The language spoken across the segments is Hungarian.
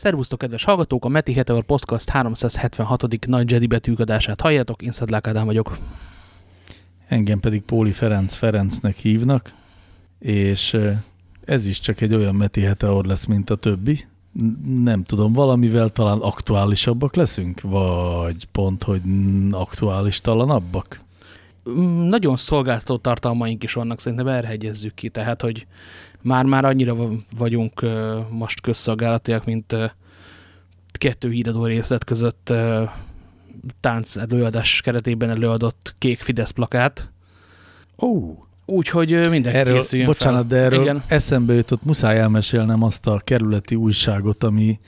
Szervusztok, kedves hallgatók! A Meti Heteor Podcast 376. nagy Jedi betűkadását halljátok, én Szedlák Ádám vagyok. Engem pedig Póli Ferenc Ferencnek hívnak, és ez is csak egy olyan Meti Heteor lesz, mint a többi. Nem tudom, valamivel talán aktuálisabbak leszünk, vagy pont, hogy aktuális talanabbak? Mm, nagyon szolgáltató tartalmaink is vannak, szerintem elhegyezzük ki, tehát, hogy már-már annyira vagyunk most közszolgálatiak, mint kettő híradó részlet között tánc előadás keretében előadott kék Fidesz plakát. Ó! Oh. Úgyhogy mindenki erről, készüljön Bocsánat, fel. de erről Igen. eszembe jutott, muszáj elmesélnem azt a kerületi újságot, ami,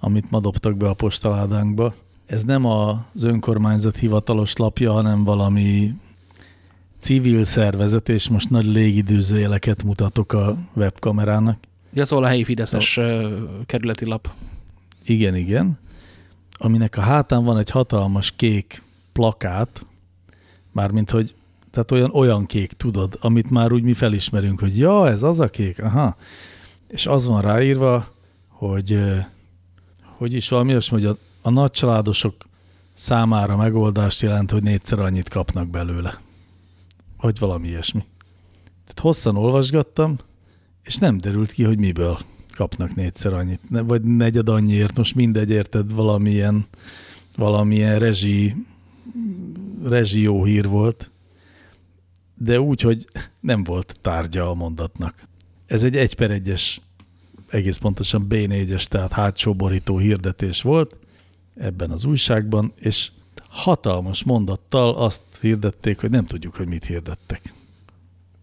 amit ma dobtak be a postaládánkba. Ez nem az önkormányzat hivatalos lapja, hanem valami civil szervezet, és most nagy légidőzőjeleket mutatok a webkamerának. Ja, szóval a helyi Fideszes a... kerületi lap. Igen, igen. Aminek a hátán van egy hatalmas kék plakát, mármint, hogy tehát olyan, olyan kék, tudod, amit már úgy mi felismerünk, hogy ja, ez az a kék, aha. És az van ráírva, hogy hogy is valami olyasmi, hogy a, a nagycsaládosok számára megoldást jelent, hogy négyszer annyit kapnak belőle vagy valami ilyesmi. Tehát hosszan olvasgattam, és nem derült ki, hogy miből kapnak négyszer annyit, vagy negyed annyiért, most mindegy, érted, valamilyen, valamilyen rezsi, rezsi jó hír volt, de úgy, hogy nem volt tárgya a mondatnak. Ez egy egy per egyes, egész pontosan B4-es, tehát hátsó borító hirdetés volt ebben az újságban, és hatalmas mondattal azt hirdették, hogy nem tudjuk, hogy mit hirdettek.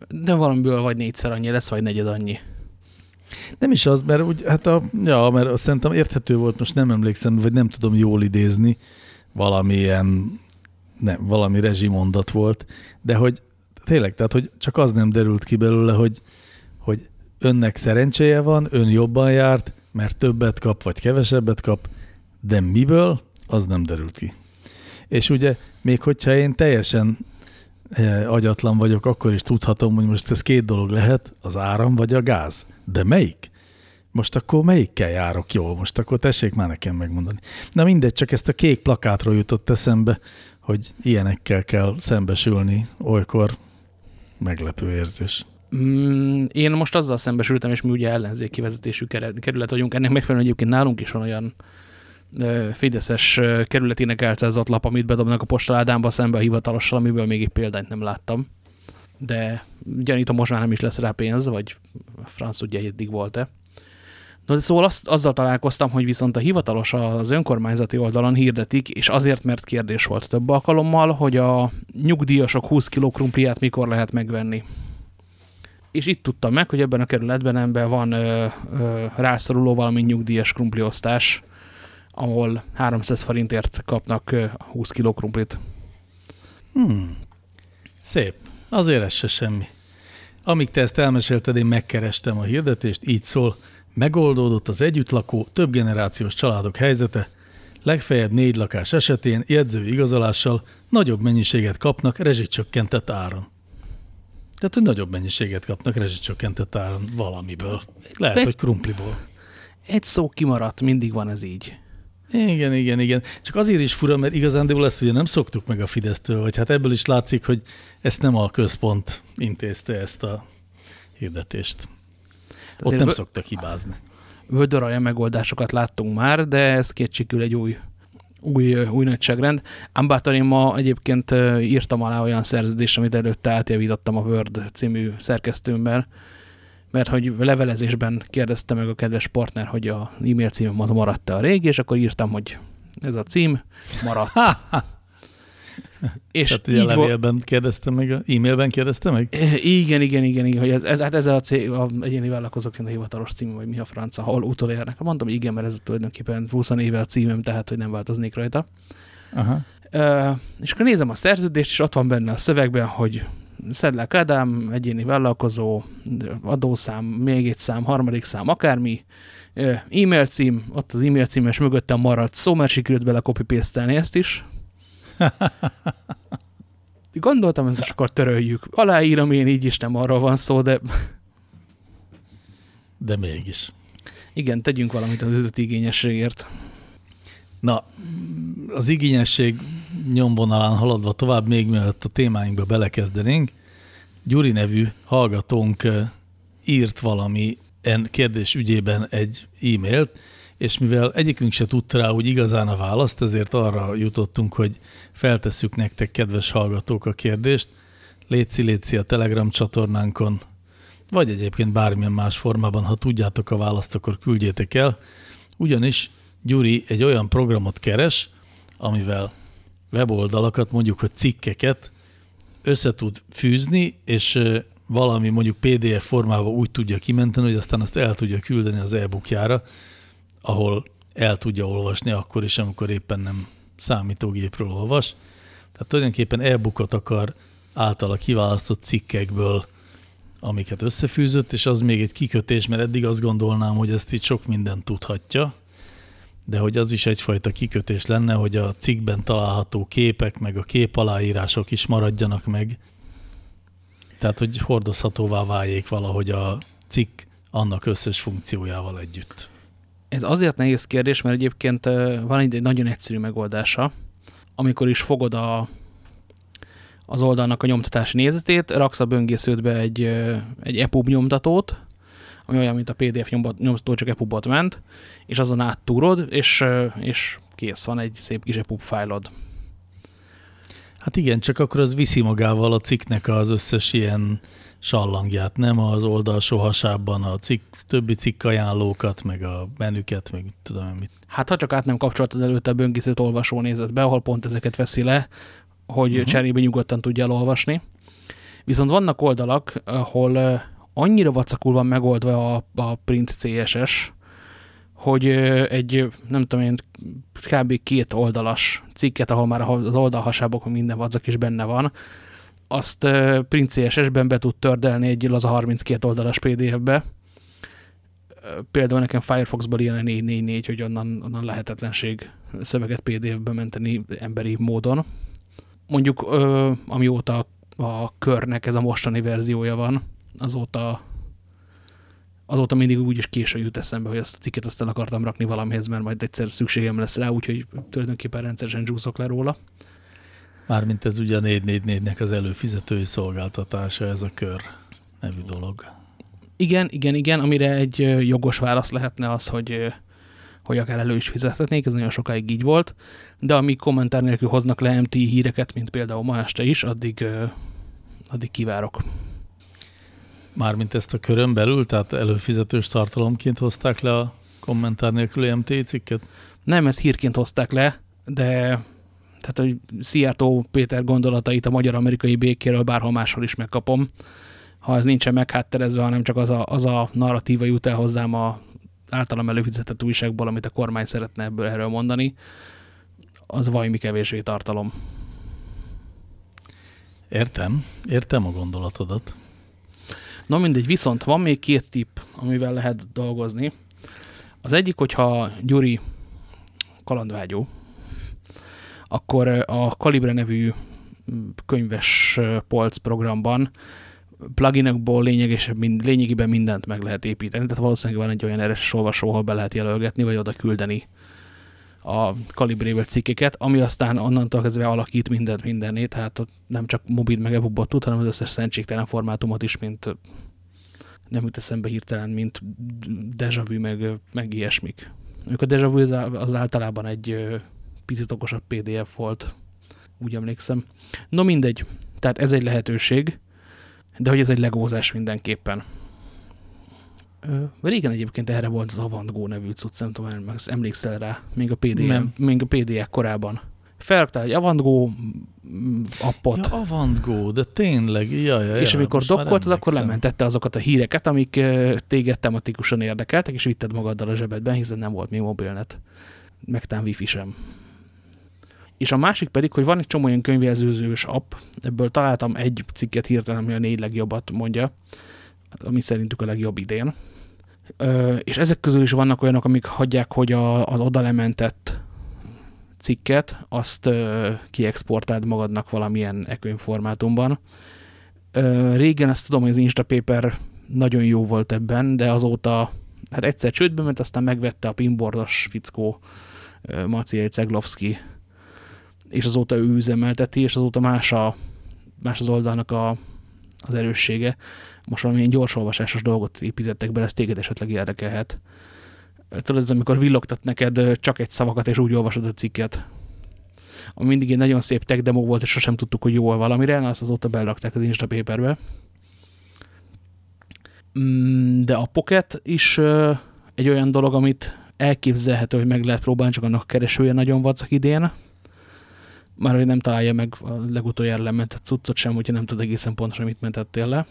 De valamiből vagy négyszer annyi lesz, vagy negyed annyi. Nem is az, mert úgy, hát a, ja, mert azt szerintem érthető volt, most nem emlékszem, vagy nem tudom jól idézni, valamilyen, nem, valami rezsimondat volt, de hogy tényleg, tehát hogy csak az nem derült ki belőle, hogy, hogy önnek szerencséje van, ön jobban járt, mert többet kap, vagy kevesebbet kap, de miből, az nem derült ki. És ugye még hogyha én teljesen eh, agyatlan vagyok, akkor is tudhatom, hogy most ez két dolog lehet, az áram vagy a gáz. De melyik? Most akkor melyikkel járok jól? Most akkor tessék már nekem megmondani. Na mindegy, csak ezt a kék plakátról jutott eszembe, hogy ilyenekkel kell szembesülni, olykor meglepő érzés. Mm, én most azzal szembesültem, és mi ugye ellenzéki vezetésű kerület vagyunk, ennek megfelelően egyébként nálunk is van olyan Fideszes kerületének elcázott lap, amit bedobnak a postaládámba szembe a hivatalossal, amiből még egy példányt nem láttam. De gyanítom, most már nem is lesz rá pénz, vagy franc tudja, eddig volt-e. No, de szóval azt, azzal találkoztam, hogy viszont a hivatalos az önkormányzati oldalon hirdetik, és azért, mert kérdés volt több alkalommal, hogy a nyugdíjasok 20 kg krumpliát mikor lehet megvenni. És itt tudtam meg, hogy ebben a kerületben ember van ö, ö, rászoruló valami nyugdíjas krumpliosztás, ahol 300 forintért kapnak 20 kg krumplit. Hmm. Szép. Azért ez se semmi. Amíg te ezt elmesélted, én megkerestem a hirdetést, így szól, megoldódott az együttlakó, több generációs családok helyzete, legfeljebb négy lakás esetén jegyző igazolással nagyobb mennyiséget kapnak rezsicsökkentett áron. Tehát, hogy nagyobb mennyiséget kapnak rezsicsökkentett áron valamiből. Lehet, De hogy krumpliból. Egy szó kimaradt, mindig van ez így. Igen, igen, igen. Csak azért is fura, mert igazándiból ezt ugye nem szoktuk meg a Fidesztől, vagy hát ebből is látszik, hogy ezt nem a központ intézte ezt a hirdetést. Ott nem szoktak hibázni. Vödöralja megoldásokat láttunk már, de ez kétségül egy új, új, új nagyságrend. Ám bátor én ma egyébként írtam alá olyan szerződést, amit előtte átjavítottam a Word című szerkesztőmmel, mert hogy levelezésben kérdezte meg a kedves partner, hogy a e-mail címem maradt-e a régi, és akkor írtam, hogy ez a cím maradt. és Tehát így a levélben kérdeztem meg, e-mailben kérdezte meg? Igen, igen, igen, igen hogy ez, ez, hát ez a, cég, a egyéni vállalkozóként a hivatalos cím, vagy mi a franca, ahol utolérnek. Mondtam, hogy igen, mert ez tulajdonképpen 20 éve a címem, tehát hogy nem változnék rajta. Aha. Uh, és akkor nézem a szerződést, és ott van benne a szövegben, hogy Szedlák Ádám, egyéni vállalkozó, adószám, még egy szám, harmadik szám, akármi, e-mail cím, ott az e-mail címes mögöttem maradt szó, mert sikerült bele copy ezt is. Gondoltam, ezt akkor töröljük. Aláírom én, így is nem arról van szó, de... De mégis. Igen, tegyünk valamit az üzleti igényességért. Na, az igényesség nyomvonalán haladva tovább, még mielőtt a témáinkba belekezdenénk, Gyuri nevű hallgatónk írt valami en kérdés ügyében egy e-mailt, és mivel egyikünk se tudta rá úgy igazán a választ, ezért arra jutottunk, hogy feltesszük nektek, kedves hallgatók, a kérdést. Léci, léci a Telegram csatornánkon, vagy egyébként bármilyen más formában, ha tudjátok a választ, akkor küldjétek el. Ugyanis Gyuri egy olyan programot keres, amivel weboldalakat, mondjuk, hogy cikkeket össze tud fűzni, és valami mondjuk PDF formában úgy tudja kimenteni, hogy aztán azt el tudja küldeni az e-bookjára, ahol el tudja olvasni akkor is, amikor éppen nem számítógépről olvas. Tehát tulajdonképpen e-bookot akar általa kiválasztott cikkekből, amiket összefűzött, és az még egy kikötés, mert eddig azt gondolnám, hogy ezt itt sok minden tudhatja, de hogy az is egyfajta kikötés lenne, hogy a cikkben található képek, meg a kép aláírások is maradjanak meg. Tehát, hogy hordozhatóvá váljék valahogy a cikk annak összes funkciójával együtt. Ez azért nehéz kérdés, mert egyébként van egy nagyon egyszerű megoldása. Amikor is fogod a, az oldalnak a nyomtatási nézetét, raksz a böngésződbe egy, egy EPUB nyomtatót, ami olyan, mint a PDF nyomtató, csak EPUB-ot ment, és azon áttúrod, és, és kész van egy szép kis EPUB fájlod. Hát igen, csak akkor az viszi magával a cikknek az összes ilyen sallangját, nem az oldalsó hasában a cikk, többi cikk ajánlókat, meg a menüket, meg tudom mit. Hát ha csak át nem kapcsoltad előtte a böngészőt olvasó nézetbe, ahol pont ezeket veszi le, hogy uh mhm. -huh. cserébe nyugodtan tudja elolvasni. Viszont vannak oldalak, ahol annyira vacakul van megoldva a, a print CSS, hogy egy, nem tudom én, kb. két oldalas cikket, ahol már az oldalhasábokon minden vacak is benne van, azt print CSS-ben be tud tördelni egy laza 32 oldalas PDF-be. Például nekem Firefox-ból ilyen a 444, hogy onnan, onnan lehetetlenség szöveget PDF-be menteni emberi módon. Mondjuk amióta a körnek ez a mostani verziója van, azóta azóta mindig úgy is késő jut eszembe, hogy ezt a cikket azt el akartam rakni valamihez, mert majd egyszer szükségem lesz rá, úgyhogy tulajdonképpen rendszeresen csúszok le róla. Mármint ez ugye a 444-nek az előfizetői szolgáltatása, ez a kör nevű dolog. Igen, igen, igen, amire egy jogos válasz lehetne az, hogy, hogy akár elő is fizethetnék, ez nagyon sokáig így volt, de amíg kommentár nélkül hoznak le MT híreket, mint például ma este is, addig, addig kivárok. Mármint ezt a körön belül, tehát előfizetős tartalomként hozták le a kommentár nélküli MT cikket? Nem, ezt hírként hozták le, de tehát, hogy Szijjártó Péter gondolatait a magyar-amerikai békéről bárhol máshol is megkapom. Ha ez nincsen meghátterezve, hanem csak az a, az a narratíva jut el hozzám a általam előfizetett újságból, amit a kormány szeretne ebből erről mondani, az vajmi kevésbé tartalom. Értem, értem a gondolatodat. Na mindegy, viszont van még két tipp, amivel lehet dolgozni. Az egyik, hogyha Gyuri kalandvágyó, akkor a Calibre nevű könyves polc programban pluginokból mind, lényegében mindent meg lehet építeni, tehát valószínűleg van egy olyan RSS olvasó, ahol be lehet jelölgetni, vagy oda küldeni a kalibrével cikkeket, ami aztán onnantól kezdve alakít mindent mindenné, tehát nem csak mobil meg ebubot tud, hanem az összes szentségtelen formátumot is, mint nem jut eszembe hirtelen, mint Deja Vu, meg, meg ilyesmik. Ők a Deja Vu az általában egy picit okosabb PDF volt, úgy emlékszem. No mindegy, tehát ez egy lehetőség, de hogy ez egy legózás mindenképpen. Régen egyébként erre volt az Avantgó nevű cucc, nem tudom, emlékszel rá, még a PDF, nem. még a PDF korában. Felraktál egy Avantgó appot. Ja, Avantgó, de tényleg, ja, ja, És amikor dokkoltad, akkor lementette azokat a híreket, amik téged tematikusan érdekeltek, és vitted magaddal a zsebedben, hiszen nem volt még mobilnet. Megtán wifi sem. És a másik pedig, hogy van egy csomó olyan könyvjelzőzős app, ebből találtam egy cikket hirtelen, ami a négy legjobbat mondja, ami szerintük a legjobb idén. Ö, és ezek közül is vannak olyanok, amik hagyják, hogy a, az odalementett cikket, azt ö, kiexportáld magadnak valamilyen e formátumban. Ö, régen ezt tudom, hogy az Instapaper nagyon jó volt ebben, de azóta Hát egyszer csődbe ment, aztán megvette a pinbordos fickó Maciej Ceglovski, és azóta ő üzemelteti, és azóta más, a, más az oldalnak a, az erőssége. Most valamilyen gyorsolvasásos dolgot építettek bele, ez téged esetleg érdekelhet. Tudod, ez amikor villogtat neked csak egy szavakat, és úgy olvasod a cikket. Ami mindig egy nagyon szép tech demo volt, és sosem tudtuk, hogy jó valamire, azt azóta belrakták az Instapaperbe. Mm, de a Pocket is egy olyan dolog, amit elképzelhető, hogy meg lehet próbálni, csak annak keresője nagyon vacak idén. Már hogy nem találja meg a legutoljára lementett cuccot sem, hogyha nem tud egészen pontosan, mit mentettél le.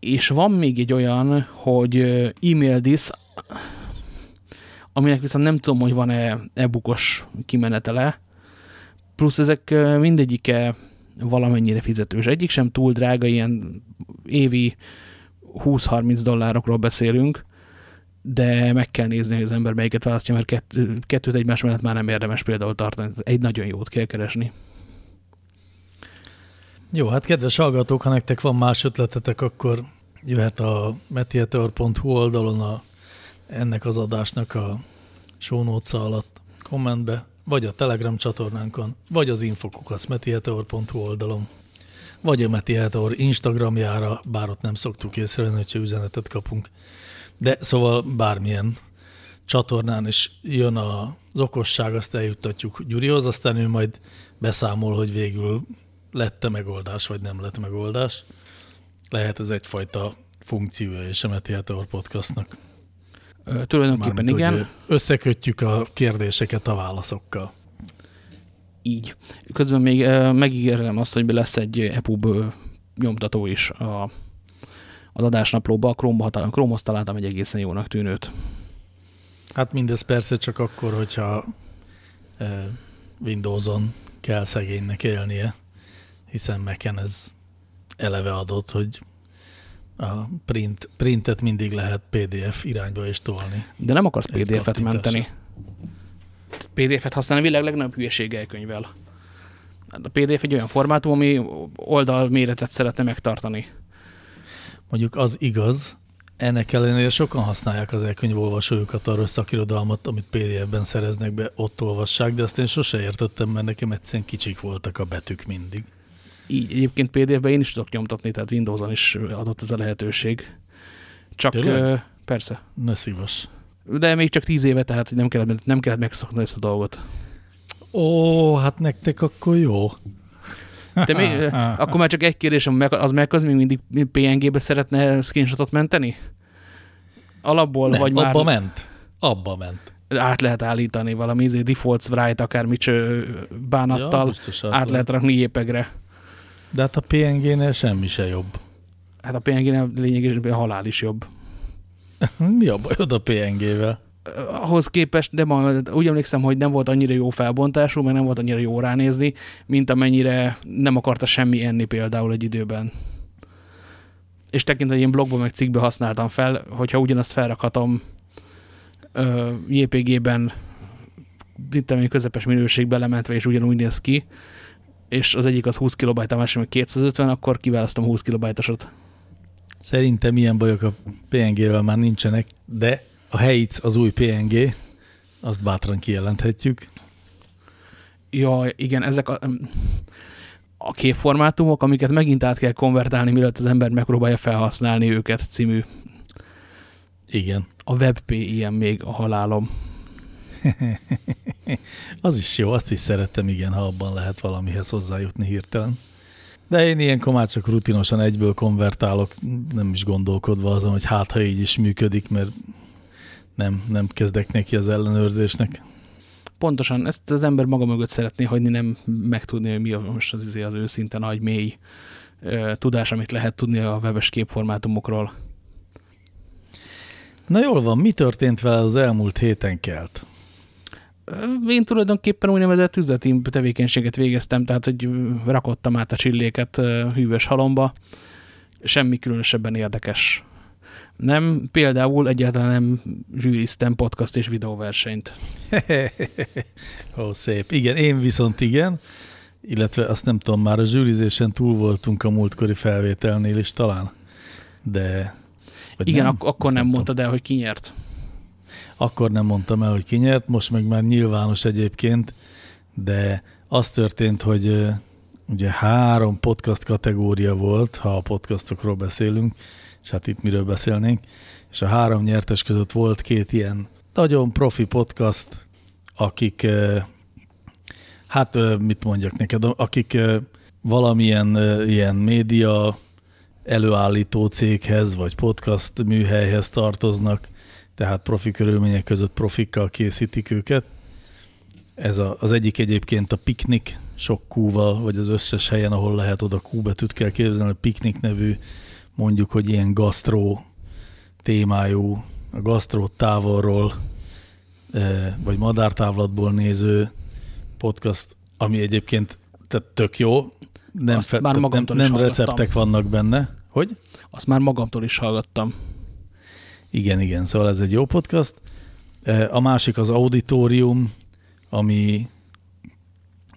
És van még egy olyan, hogy e-mail this, aminek viszont nem tudom, hogy van-e e-bookos kimenetele, plusz ezek mindegyike valamennyire fizetős. Egyik sem túl drága, ilyen évi 20-30 dollárokról beszélünk, de meg kell nézni, hogy az ember melyiket választja, mert kettő, kettőt egymás mellett már nem érdemes például tartani. Egy nagyon jót kell keresni. Jó, hát kedves hallgatók, ha nektek van más ötletetek, akkor jöhet a metiator.hu oldalon a, ennek az adásnak a notes alatt kommentbe, vagy a Telegram csatornánkon, vagy az infokukasz metiator.hu oldalon, vagy a Metiator Instagramjára, bár ott nem szoktuk észrevenni, hogyha üzenetet kapunk. De szóval bármilyen csatornán is jön az okosság, azt eljuttatjuk Gyurihoz, aztán ő majd beszámol, hogy végül lett-e megoldás, vagy nem lett megoldás. Lehet ez egyfajta funkciója és a Metiator podcastnak. Ö, tulajdonképpen Mármint, igen. Összekötjük a kérdéseket a válaszokkal. Így. Közben még megígérem azt, hogy lesz egy EPUB nyomtató is a az adásnaplóba, a Chrome-hoz találtam egy egészen jónak tűnőt. Hát mindez persze csak akkor, hogyha Windows-on kell szegénynek élnie, hiszen mac ez eleve adott, hogy a print, printet mindig lehet PDF irányba is tolni. De nem akarsz PDF-et menteni. PDF-et használni világ legnagyobb hülyeséggel könyvvel. Hát a PDF egy olyan formátum, ami oldal méretet szeretne megtartani. Mondjuk az igaz, ennek ellenére sokan használják az elkönyvolvasójukat arra szakirodalmat, amit PDF-ben szereznek be, ott olvassák, de azt én sose értettem, mert nekem egyszerűen kicsik voltak a betűk mindig. Így, egyébként PDF-ben én is tudok nyomtatni, tehát Windows-on is adott ez a lehetőség. Csak Tényleg? persze. Ne szívas. De még csak tíz éve, tehát nem kellett, nem kellett megszokni ezt a dolgot. Ó, hát nektek akkor jó. De még, akkor már csak egy kérdésem, az meg az még mindig PNG-be szeretne screenshotot menteni? Alapból, Nem, vagy abba már... abba ment. Abba ment. Át lehet állítani valami izé, default write, akármi bánattal, ja, át lehet rakni jépegre. De hát a PNG-nél semmi se jobb. Hát a PNG-nél lényegében a halál is jobb. Mi a bajod a PNG-vel? ahhoz képest, de ma, úgy emlékszem, hogy nem volt annyira jó felbontású, mert nem volt annyira jó ránézni, mint amennyire nem akarta semmi enni például egy időben. És tekintve, hogy én blogban meg cikkben használtam fel, hogyha ugyanazt felrakhatom JPG-ben egy közepes minőségbe lementve, és ugyanúgy néz ki, és az egyik az 20 KB, a másik meg 250, akkor kiválasztom 20 KB-osat. Szerintem ilyen bajok a PNG-vel már nincsenek, de a helyic az új PNG, azt bátran kijelenthetjük. Ja, igen, ezek a, a képformátumok, amiket megint át kell konvertálni, mielőtt az ember megpróbálja felhasználni őket című. Igen. A WebP ilyen még a halálom. az is jó, azt is szerettem, igen, ha abban lehet valamihez hozzájutni hirtelen. De én ilyenkor már csak rutinosan egyből konvertálok, nem is gondolkodva azon, hogy hát ha így is működik, mert nem, nem kezdek neki az ellenőrzésnek. Pontosan, ezt az ember maga mögött szeretné hagyni, nem megtudni, hogy mi a, most az, az őszinte nagy, mély ö, tudás, amit lehet tudni a webes képformátumokról. Na jól van, mi történt vele az elmúlt héten kelt? Én tulajdonképpen úgynevezett üzleti tevékenységet végeztem, tehát hogy rakottam át a csilléket hűvös halomba. Semmi különösebben érdekes nem, például egyáltalán nem zsűriztem podcast és videóversenyt. Ó, szép. Igen, én viszont igen, illetve azt nem tudom, már a zsűrizésen túl voltunk a múltkori felvételnél is talán, de... Igen, nem? ak akkor nem, nem mondtad el, hogy ki nyert. Akkor nem mondtam el, hogy ki nyert, most meg már nyilvános egyébként, de az történt, hogy ugye három podcast kategória volt, ha a podcastokról beszélünk, és hát itt miről beszélnénk, és a három nyertes között volt két ilyen nagyon profi podcast, akik, hát mit mondjak neked, akik valamilyen ilyen média előállító céghez, vagy podcast műhelyhez tartoznak, tehát profi körülmények között profikkal készítik őket. Ez a, az egyik egyébként a Piknik, sok kúval, vagy az összes helyen, ahol lehet oda kú betűt kell képzelni, a Piknik nevű, mondjuk, hogy ilyen gasztró témájú, a gasztró távolról, vagy madártávlatból néző podcast, ami egyébként tehát tök jó, nem, Azt fe, már nem, nem hallgattam. receptek vannak benne. Hogy? Azt már magamtól is hallgattam. Igen, igen, szóval ez egy jó podcast. A másik az Auditorium, ami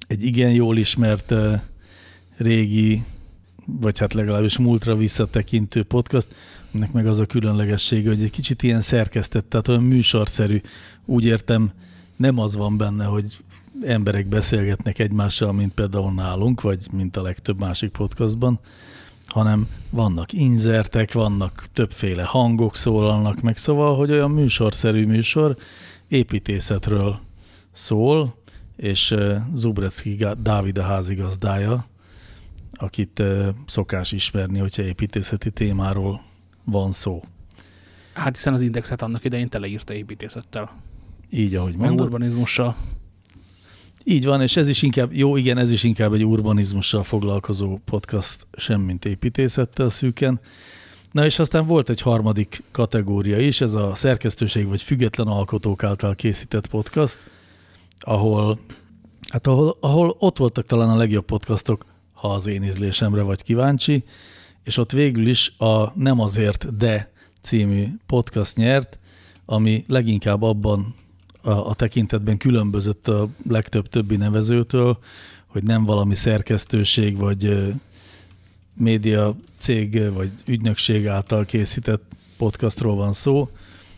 egy igen jól ismert régi, vagy hát legalábbis múltra visszatekintő podcast, ennek meg az a különlegessége, hogy egy kicsit ilyen szerkesztett, tehát olyan műsorszerű. Úgy értem, nem az van benne, hogy emberek beszélgetnek egymással, mint például nálunk, vagy mint a legtöbb másik podcastban, hanem vannak inzertek, vannak többféle hangok szólalnak meg, szóval, hogy olyan műsorszerű műsor építészetről szól, és Zubrecki Dávid a házigazdája, akit szokás ismerni, hogyha építészeti témáról van szó. Hát hiszen az indexet annak idején teleírta építészettel. Így, ahogy mondod. urbanizmussal. Így van, és ez is inkább, jó, igen, ez is inkább egy urbanizmussal foglalkozó podcast, semmint építészettel szűken. Na és aztán volt egy harmadik kategória is, ez a szerkesztőség vagy független alkotók által készített podcast, ahol, hát ahol, ahol ott voltak talán a legjobb podcastok, ha az én ízlésemre vagy kíváncsi, és ott végül is a Nem azért, de című podcast nyert, ami leginkább abban a, a tekintetben különbözött a legtöbb többi nevezőtől, hogy nem valami szerkesztőség vagy média cég vagy ügynökség által készített podcastról van szó,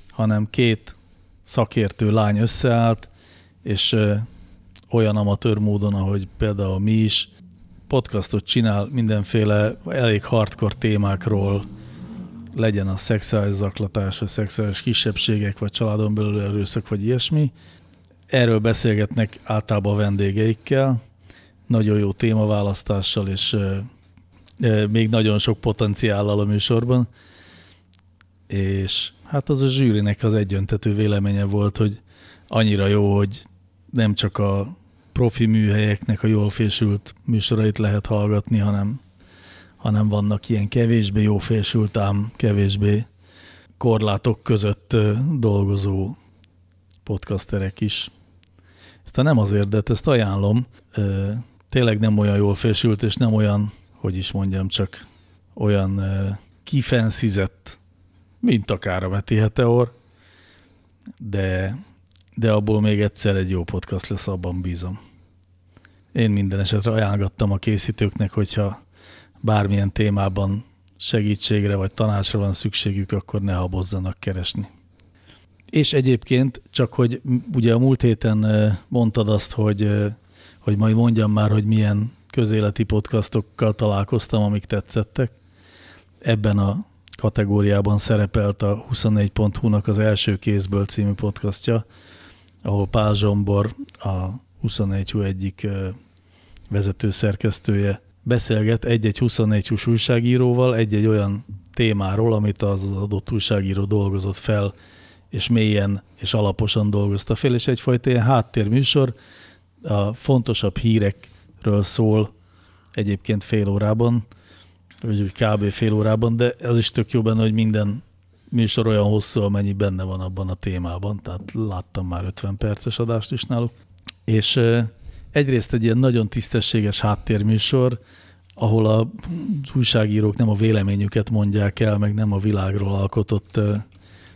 hanem két szakértő lány összeállt, és olyan amatőr módon, ahogy például mi is, podcastot csinál mindenféle elég hardcore témákról, legyen a szexuális zaklatás, vagy szexuális kisebbségek, vagy családon belül erőszak, vagy ilyesmi. Erről beszélgetnek általában a vendégeikkel, nagyon jó témaválasztással, és még nagyon sok potenciállal a műsorban. És hát az a zsűrinek az egyöntető véleménye volt, hogy annyira jó, hogy nem csak a profi műhelyeknek a jól fésült műsorait lehet hallgatni, hanem, hanem vannak ilyen kevésbé jó fésült, ám kevésbé korlátok között dolgozó podcasterek is. Ezt nem azért, de ezt ajánlom. Tényleg nem olyan jól fésült, és nem olyan, hogy is mondjam, csak olyan kifenszizett, mint akár a Meti Heteor, de, de abból még egyszer egy jó podcast lesz, abban bízom. Én minden esetre ajánlgattam a készítőknek, hogyha bármilyen témában segítségre vagy tanácsra van szükségük, akkor ne habozzanak keresni. És egyébként, csak hogy ugye a múlt héten mondtad azt, hogy, hogy majd mondjam már, hogy milyen közéleti podcastokkal találkoztam, amik tetszettek. Ebben a kategóriában szerepelt a 24.hu-nak az első kézből című podcastja, ahol Pál Zsombor, a 24.hu egyik vezető szerkesztője beszélget egy-egy 24 hús újságíróval egy-egy olyan témáról, amit az adott újságíró dolgozott fel, és mélyen és alaposan dolgozta fel, és egyfajta ilyen háttérműsor a fontosabb hírekről szól egyébként fél órában, vagy úgy kb. fél órában, de az is tök jó benne, hogy minden műsor olyan hosszú, amennyi benne van abban a témában, tehát láttam már 50 perces adást is náluk. És egyrészt egy ilyen nagyon tisztességes háttérműsor, ahol a újságírók nem a véleményüket mondják el, meg nem a világról alkotott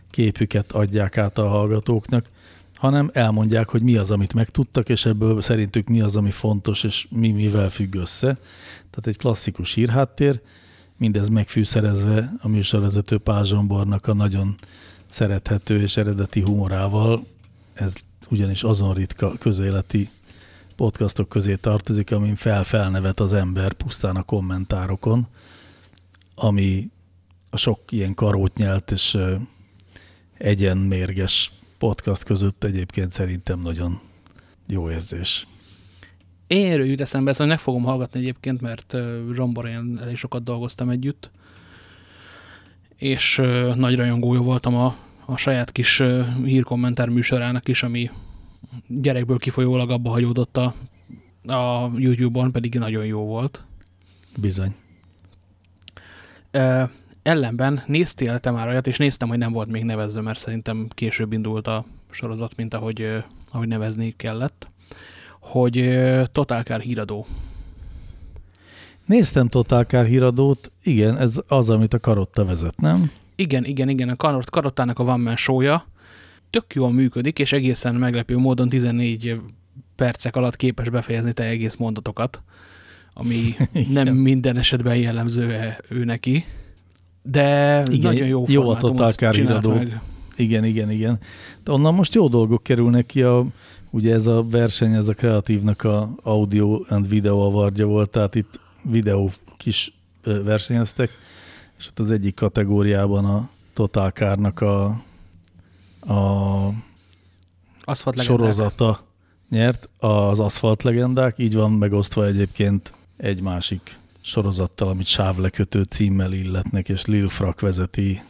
képüket adják át a hallgatóknak, hanem elmondják, hogy mi az, amit megtudtak, és ebből szerintük mi az, ami fontos, és mi mivel függ össze. Tehát egy klasszikus hírháttér, mindez megfűszerezve a műsorvezető Pál Zsombornak a nagyon szerethető és eredeti humorával. Ez ugyanis azon ritka közéleti podcastok közé tartozik, amin fel-felnevet az ember pusztán a kommentárokon, ami a sok ilyen karót nyelt és egyenmérges podcast között egyébként szerintem nagyon jó érzés. Én erről jut eszembe, ezt meg fogom hallgatni egyébként, mert Zsombor elég sokat dolgoztam együtt, és nagy rajongója voltam a, a saját kis hírkommentár műsorának is, ami gyerekből kifolyólag abba hagyódott a, a YouTube-on, pedig nagyon jó volt. Bizony. Ö, ellenben néztél te már olyat, és néztem, hogy nem volt még nevezve, mert szerintem később indult a sorozat, mint ahogy, ahogy nevezni kellett, hogy Total Car híradó. Néztem Total Car híradót, igen, ez az, amit a Karotta vezet, nem? Igen, igen, igen, a Karott, Karottának a Man show tök jól működik, és egészen meglepő módon 14 percek alatt képes befejezni te egész mondatokat, ami nem minden esetben jellemző ő neki, de igen, nagyon jó Jó a Car híradó. Meg. Igen, igen, igen. De onnan most jó dolgok kerülnek ki a ugye ez a verseny, ez a kreatívnak a audio and video avardja volt, tehát itt videó kis versenyeztek, és ott az egyik kategóriában a Total Car-nak a, a sorozata nyert, az Aszfalt legendák, így van megosztva egyébként egy másik sorozattal, amit sávlekötő címmel illetnek, és Lil Frak vezeti.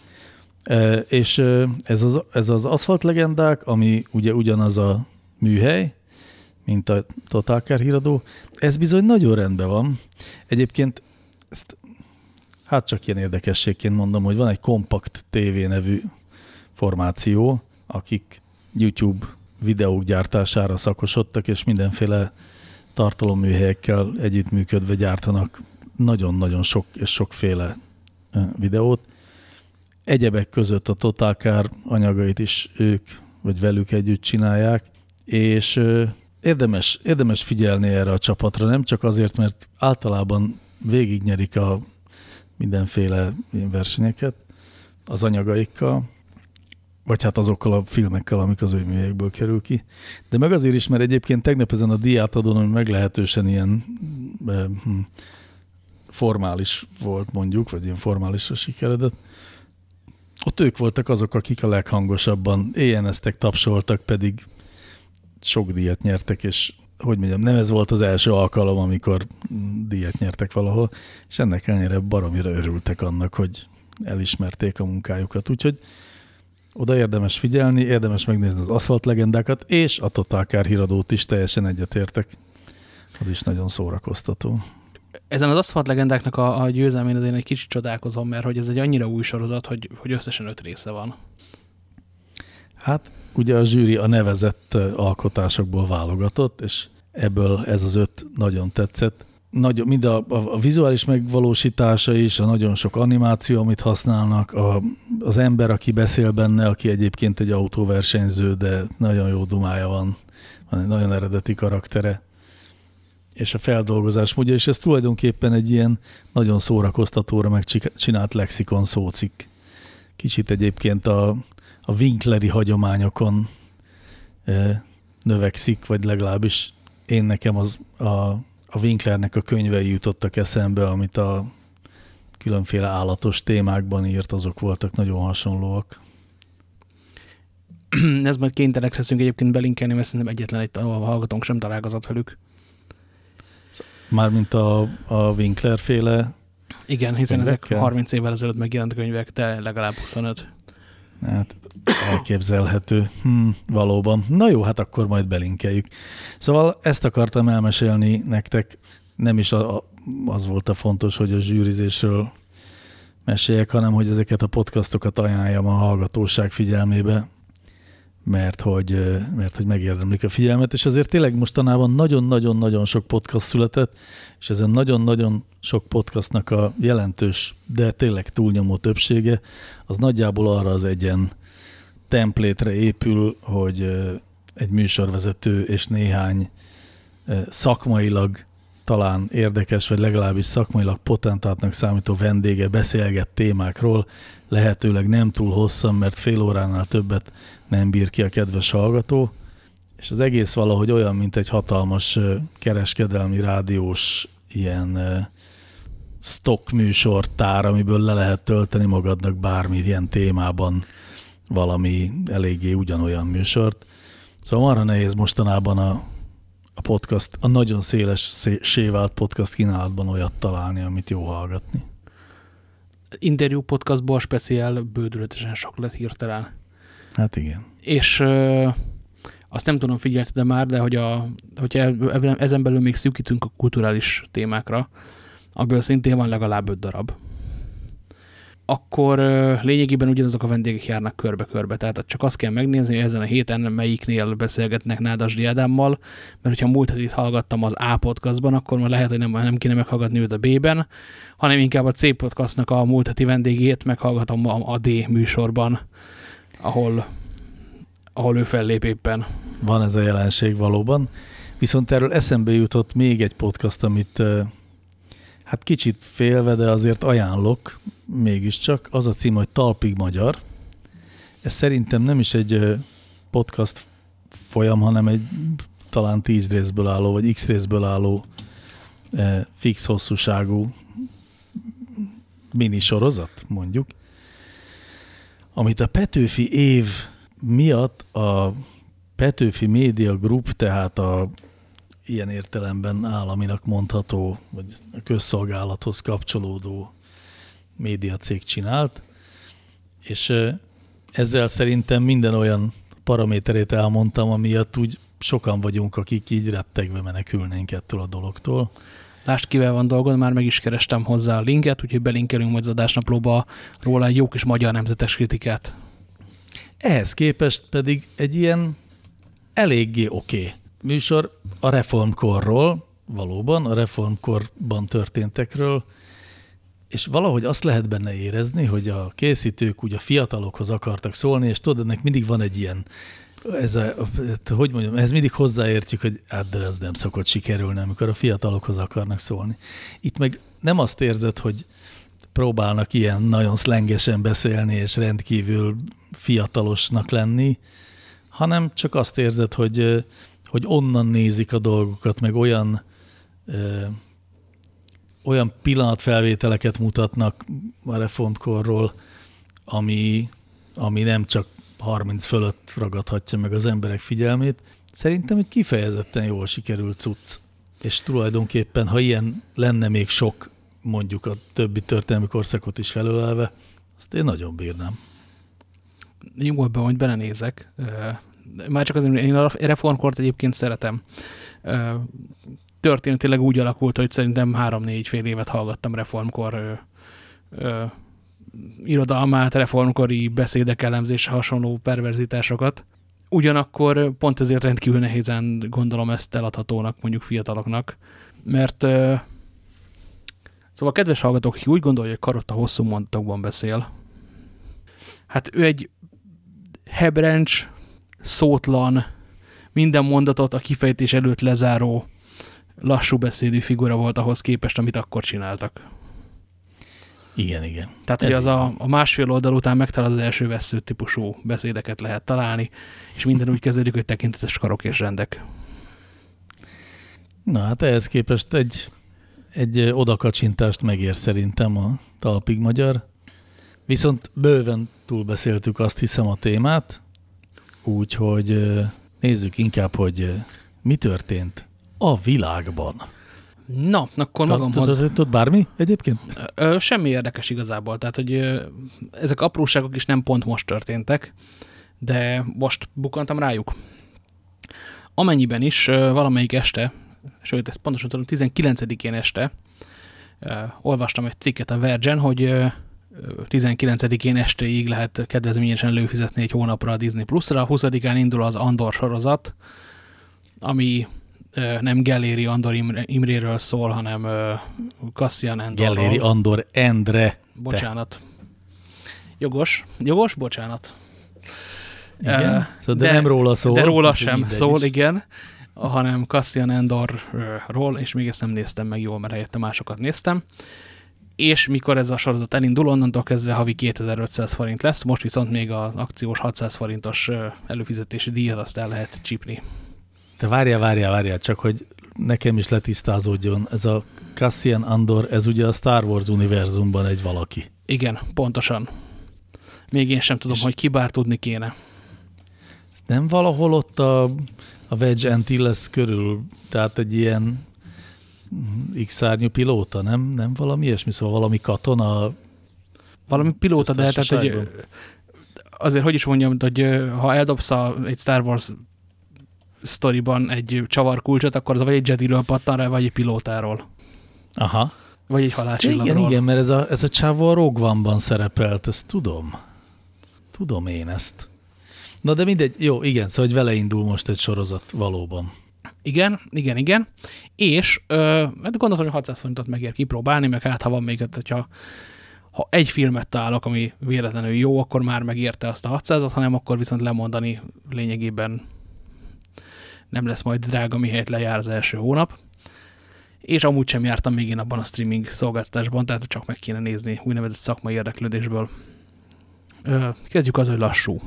E, és ez az, ez az Aszfalt legendák, ami ugye ugyanaz a műhely, mint a Total Car híradó, ez bizony nagyon rendben van. Egyébként ezt hát csak ilyen érdekességként mondom, hogy van egy Compact TV nevű formáció, akik YouTube videók gyártására szakosodtak, és mindenféle tartalomműhelyekkel együttműködve gyártanak nagyon-nagyon sok és sokféle videót. Egyebek között a Total Car anyagait is ők, vagy velük együtt csinálják, és érdemes, érdemes figyelni erre a csapatra, nem csak azért, mert általában végignyerik a mindenféle versenyeket az anyagaikkal, vagy hát azokkal a filmekkel, amik az ő műhelyekből kerül ki. De meg azért is, mert egyébként tegnap ezen a diátadon, ami meglehetősen ilyen eh, hm, formális volt mondjuk, vagy ilyen formálisra sikeredett, ott ők voltak azok, akik a leghangosabban éjjeneztek, tapsoltak, pedig sok díjat nyertek, és hogy mondjam, nem ez volt az első alkalom, amikor díjat nyertek valahol, és ennek ellenére baromira örültek annak, hogy elismerték a munkájukat. Úgyhogy oda érdemes figyelni, érdemes megnézni az aszfalt legendákat, és a Total Car híradót is teljesen egyetértek. Az is nagyon szórakoztató. Ezen az aszfalt legendáknak a, a győzelmén azért egy kicsit csodálkozom, mert hogy ez egy annyira új sorozat, hogy, hogy összesen öt része van. Hát ugye a zsűri a nevezett alkotásokból válogatott, és ebből ez az öt nagyon tetszett. Nagy, mind a, a, a vizuális megvalósítása is, a nagyon sok animáció, amit használnak, a, az ember, aki beszél benne, aki egyébként egy autóversenyző, de nagyon jó dumája van, van egy nagyon eredeti karaktere, és a feldolgozás módja, és ez tulajdonképpen egy ilyen nagyon szórakoztatóra megcsinált lexikon szócik. Kicsit egyébként a, a Winkleri hagyományokon e, növekszik, vagy legalábbis én nekem az a, a Winklernek a könyvei jutottak eszembe, amit a különféle állatos témákban írt, azok voltak nagyon hasonlóak. Ez majd kénytelenek leszünk egyébként belinkelni, mert szerintem egyetlen egy hallgatónk sem találkozott velük. Mármint a, a Winkler féle Igen, hiszen könyvekkel? ezek 30 évvel ezelőtt megjelent könyvek, de legalább 25. Hát elképzelhető. Hm, valóban. Na jó, hát akkor majd belinkeljük. Szóval ezt akartam elmesélni nektek. Nem is a, az volt a fontos, hogy a zsűrizésről meséljek, hanem hogy ezeket a podcastokat ajánljam a hallgatóság figyelmébe, mert hogy, mert hogy megérdemlik a figyelmet, és azért tényleg mostanában nagyon-nagyon-nagyon sok podcast született, és ezen nagyon-nagyon sok podcastnak a jelentős, de tényleg túlnyomó többsége, az nagyjából arra az egyen templétre épül, hogy egy műsorvezető és néhány szakmailag talán érdekes, vagy legalábbis szakmailag potentátnak számító vendége beszélget témákról, lehetőleg nem túl hosszan, mert fél óránál többet nem bír ki a kedves hallgató, és az egész valahogy olyan, mint egy hatalmas kereskedelmi rádiós ilyen stock műsortár, amiből le lehet tölteni magadnak bármi ilyen témában valami eléggé ugyanolyan műsort. Szóval arra nehéz mostanában a, a podcast, a nagyon széles sévált podcast kínálatban olyat találni, amit jó hallgatni. Interjú podcastból speciál bődületesen sok lett hirtelen. Hát igen. És ö, azt nem tudom, figyelte de már, de hogy a, hogyha ezen belül még szűkítünk a kulturális témákra, abból szintén van legalább öt darab akkor lényegében ugyanazok a vendégek járnak körbe-körbe. Tehát csak azt kell megnézni, hogy ezen a héten melyiknél beszélgetnek Nádasdi Ádámmal, mert hogyha múlt hétit hallgattam az A podcastban, akkor már lehet, hogy nem, nem kéne meghallgatni őt a B-ben, hanem inkább a C podcastnak a múlt heti vendégét meghallgatom a D műsorban, ahol, ahol ő fellép éppen. Van ez a jelenség valóban. Viszont erről eszembe jutott még egy podcast, amit hát kicsit félve, de azért ajánlok, mégiscsak. Az a cím, hogy Talpig Magyar. Ez szerintem nem is egy podcast folyam, hanem egy talán tíz részből álló, vagy x részből álló fix hosszúságú mini sorozat, mondjuk, amit a Petőfi év miatt a Petőfi Media Group, tehát a ilyen értelemben államinak mondható, vagy a közszolgálathoz kapcsolódó médiacég csinált, és ezzel szerintem minden olyan paraméterét elmondtam, amiatt úgy sokan vagyunk, akik így rettegve menekülnénk ettől a dologtól. Lásd, kivel van dolgod, már meg is kerestem hozzá a linket, úgyhogy belinkelünk majd az adásnaplóba róla egy jó kis magyar nemzetes kritikát. Ehhez képest pedig egy ilyen eléggé oké okay műsor a reformkorról, valóban, a reformkorban történtekről, és valahogy azt lehet benne érezni, hogy a készítők úgy a fiatalokhoz akartak szólni, és tudod, ennek mindig van egy ilyen, ez a, hogy mondjam, ez mindig hozzáértjük, hogy hát de ez nem szokott sikerülni, amikor a fiatalokhoz akarnak szólni. Itt meg nem azt érzed, hogy próbálnak ilyen nagyon szlengesen beszélni, és rendkívül fiatalosnak lenni, hanem csak azt érzed, hogy, hogy onnan nézik a dolgokat, meg olyan olyan pillanatfelvételeket mutatnak a reformkorról, ami, ami nem csak 30 fölött ragadhatja meg az emberek figyelmét. Szerintem egy kifejezetten jól sikerült cucc. És tulajdonképpen, ha ilyen lenne még sok, mondjuk a többi történelmi korszakot is felölelve, azt én nagyon bírnám. Jó, ebben majd belenézek. Már csak azért, én a reformkort egyébként szeretem történetileg úgy alakult, hogy szerintem három-négy fél évet hallgattam reformkor ö, ö, irodalmát, reformkori beszédek elemzése, hasonló perverzitásokat. Ugyanakkor pont ezért rendkívül nehézen gondolom ezt eladhatónak mondjuk fiataloknak, mert ö, szóval kedves hallgatók, aki úgy gondolja, hogy Karotta hosszú mondatokban beszél, hát ő egy hebrencs, szótlan, minden mondatot a kifejtés előtt lezáró lassú beszédű figura volt ahhoz képest, amit akkor csináltak. Igen, igen. Tehát, Ez hogy az a, a másfél oldal után megtalál az első vesző típusú beszédeket lehet találni, és minden úgy kezdődik, hogy tekintetes karok és rendek. Na hát ehhez képest egy, egy odakacsintást megér szerintem a talpig magyar. Viszont bőven túlbeszéltük azt hiszem a témát, úgyhogy nézzük inkább, hogy mi történt a világban. Na, akkor magamhoz... Tudod, tudod bármi egyébként? Ö, semmi érdekes igazából. Tehát, hogy ö, ezek apróságok is nem pont most történtek, de most bukantam rájuk. Amennyiben is ö, valamelyik este, sőt, ezt pontosan tudom, 19-én este ö, olvastam egy cikket a Vergen, hogy 19-én estéig lehet kedvezményesen előfizetni egy hónapra a Disney Plus-ra, 20-án indul az Andor sorozat, ami nem Gelléri Andor Imréről szól, hanem Cassian Endorról. Gelléri Andor Endre. Bocsánat. Jogos, jogos, bocsánat. Igen, uh, szóval de, de nem róla szól. De róla sem szól, is. igen. hanem Cassian Endorról, és még ezt nem néztem meg jól, mert helyette másokat néztem. És mikor ez a sorozat elindul, onnantól kezdve havi 2500 forint lesz, most viszont még az akciós 600 forintos előfizetési díjat azt el lehet csípni. Te várjál, várjál, várjál, csak hogy nekem is letisztázódjon. Ez a Cassian Andor, ez ugye a Star Wars univerzumban egy valaki. Igen, pontosan. Még én sem tudom, és hogy ki bár tudni kéne. Nem valahol ott a, a Wedge Antilles körül, tehát egy ilyen X-szárnyú pilóta, nem? Nem valami ilyesmi, szóval valami katona. Valami pilóta, de tehát hogy azért, hogy is mondjam, hogy ha eldobsz a, egy Star Wars sztoriban egy csavarkulcsot, akkor az vagy egy Jediről pattan rá, vagy egy pilótáról. Aha. Vagy egy halálcsillagról. Igen, igen, mert ez a, ez a csávó a Rogue One-ban szerepelt, ezt tudom. Tudom én ezt. Na de mindegy, jó, igen, szóval hogy vele indul most egy sorozat valóban. Igen, igen, igen. És ö, hát gondoltam, hogy 600 forintot megér kipróbálni, meg hát ha van még, hogyha ha egy filmet találok, ami véletlenül jó, akkor már megérte azt a 600-at, hanem akkor viszont lemondani lényegében nem lesz majd drága, mihelyt lejár az első hónap. És amúgy sem jártam még én abban a streaming szolgáltatásban, tehát csak meg kéne nézni úgynevezett szakmai érdeklődésből. Kezdjük az, hogy lassú.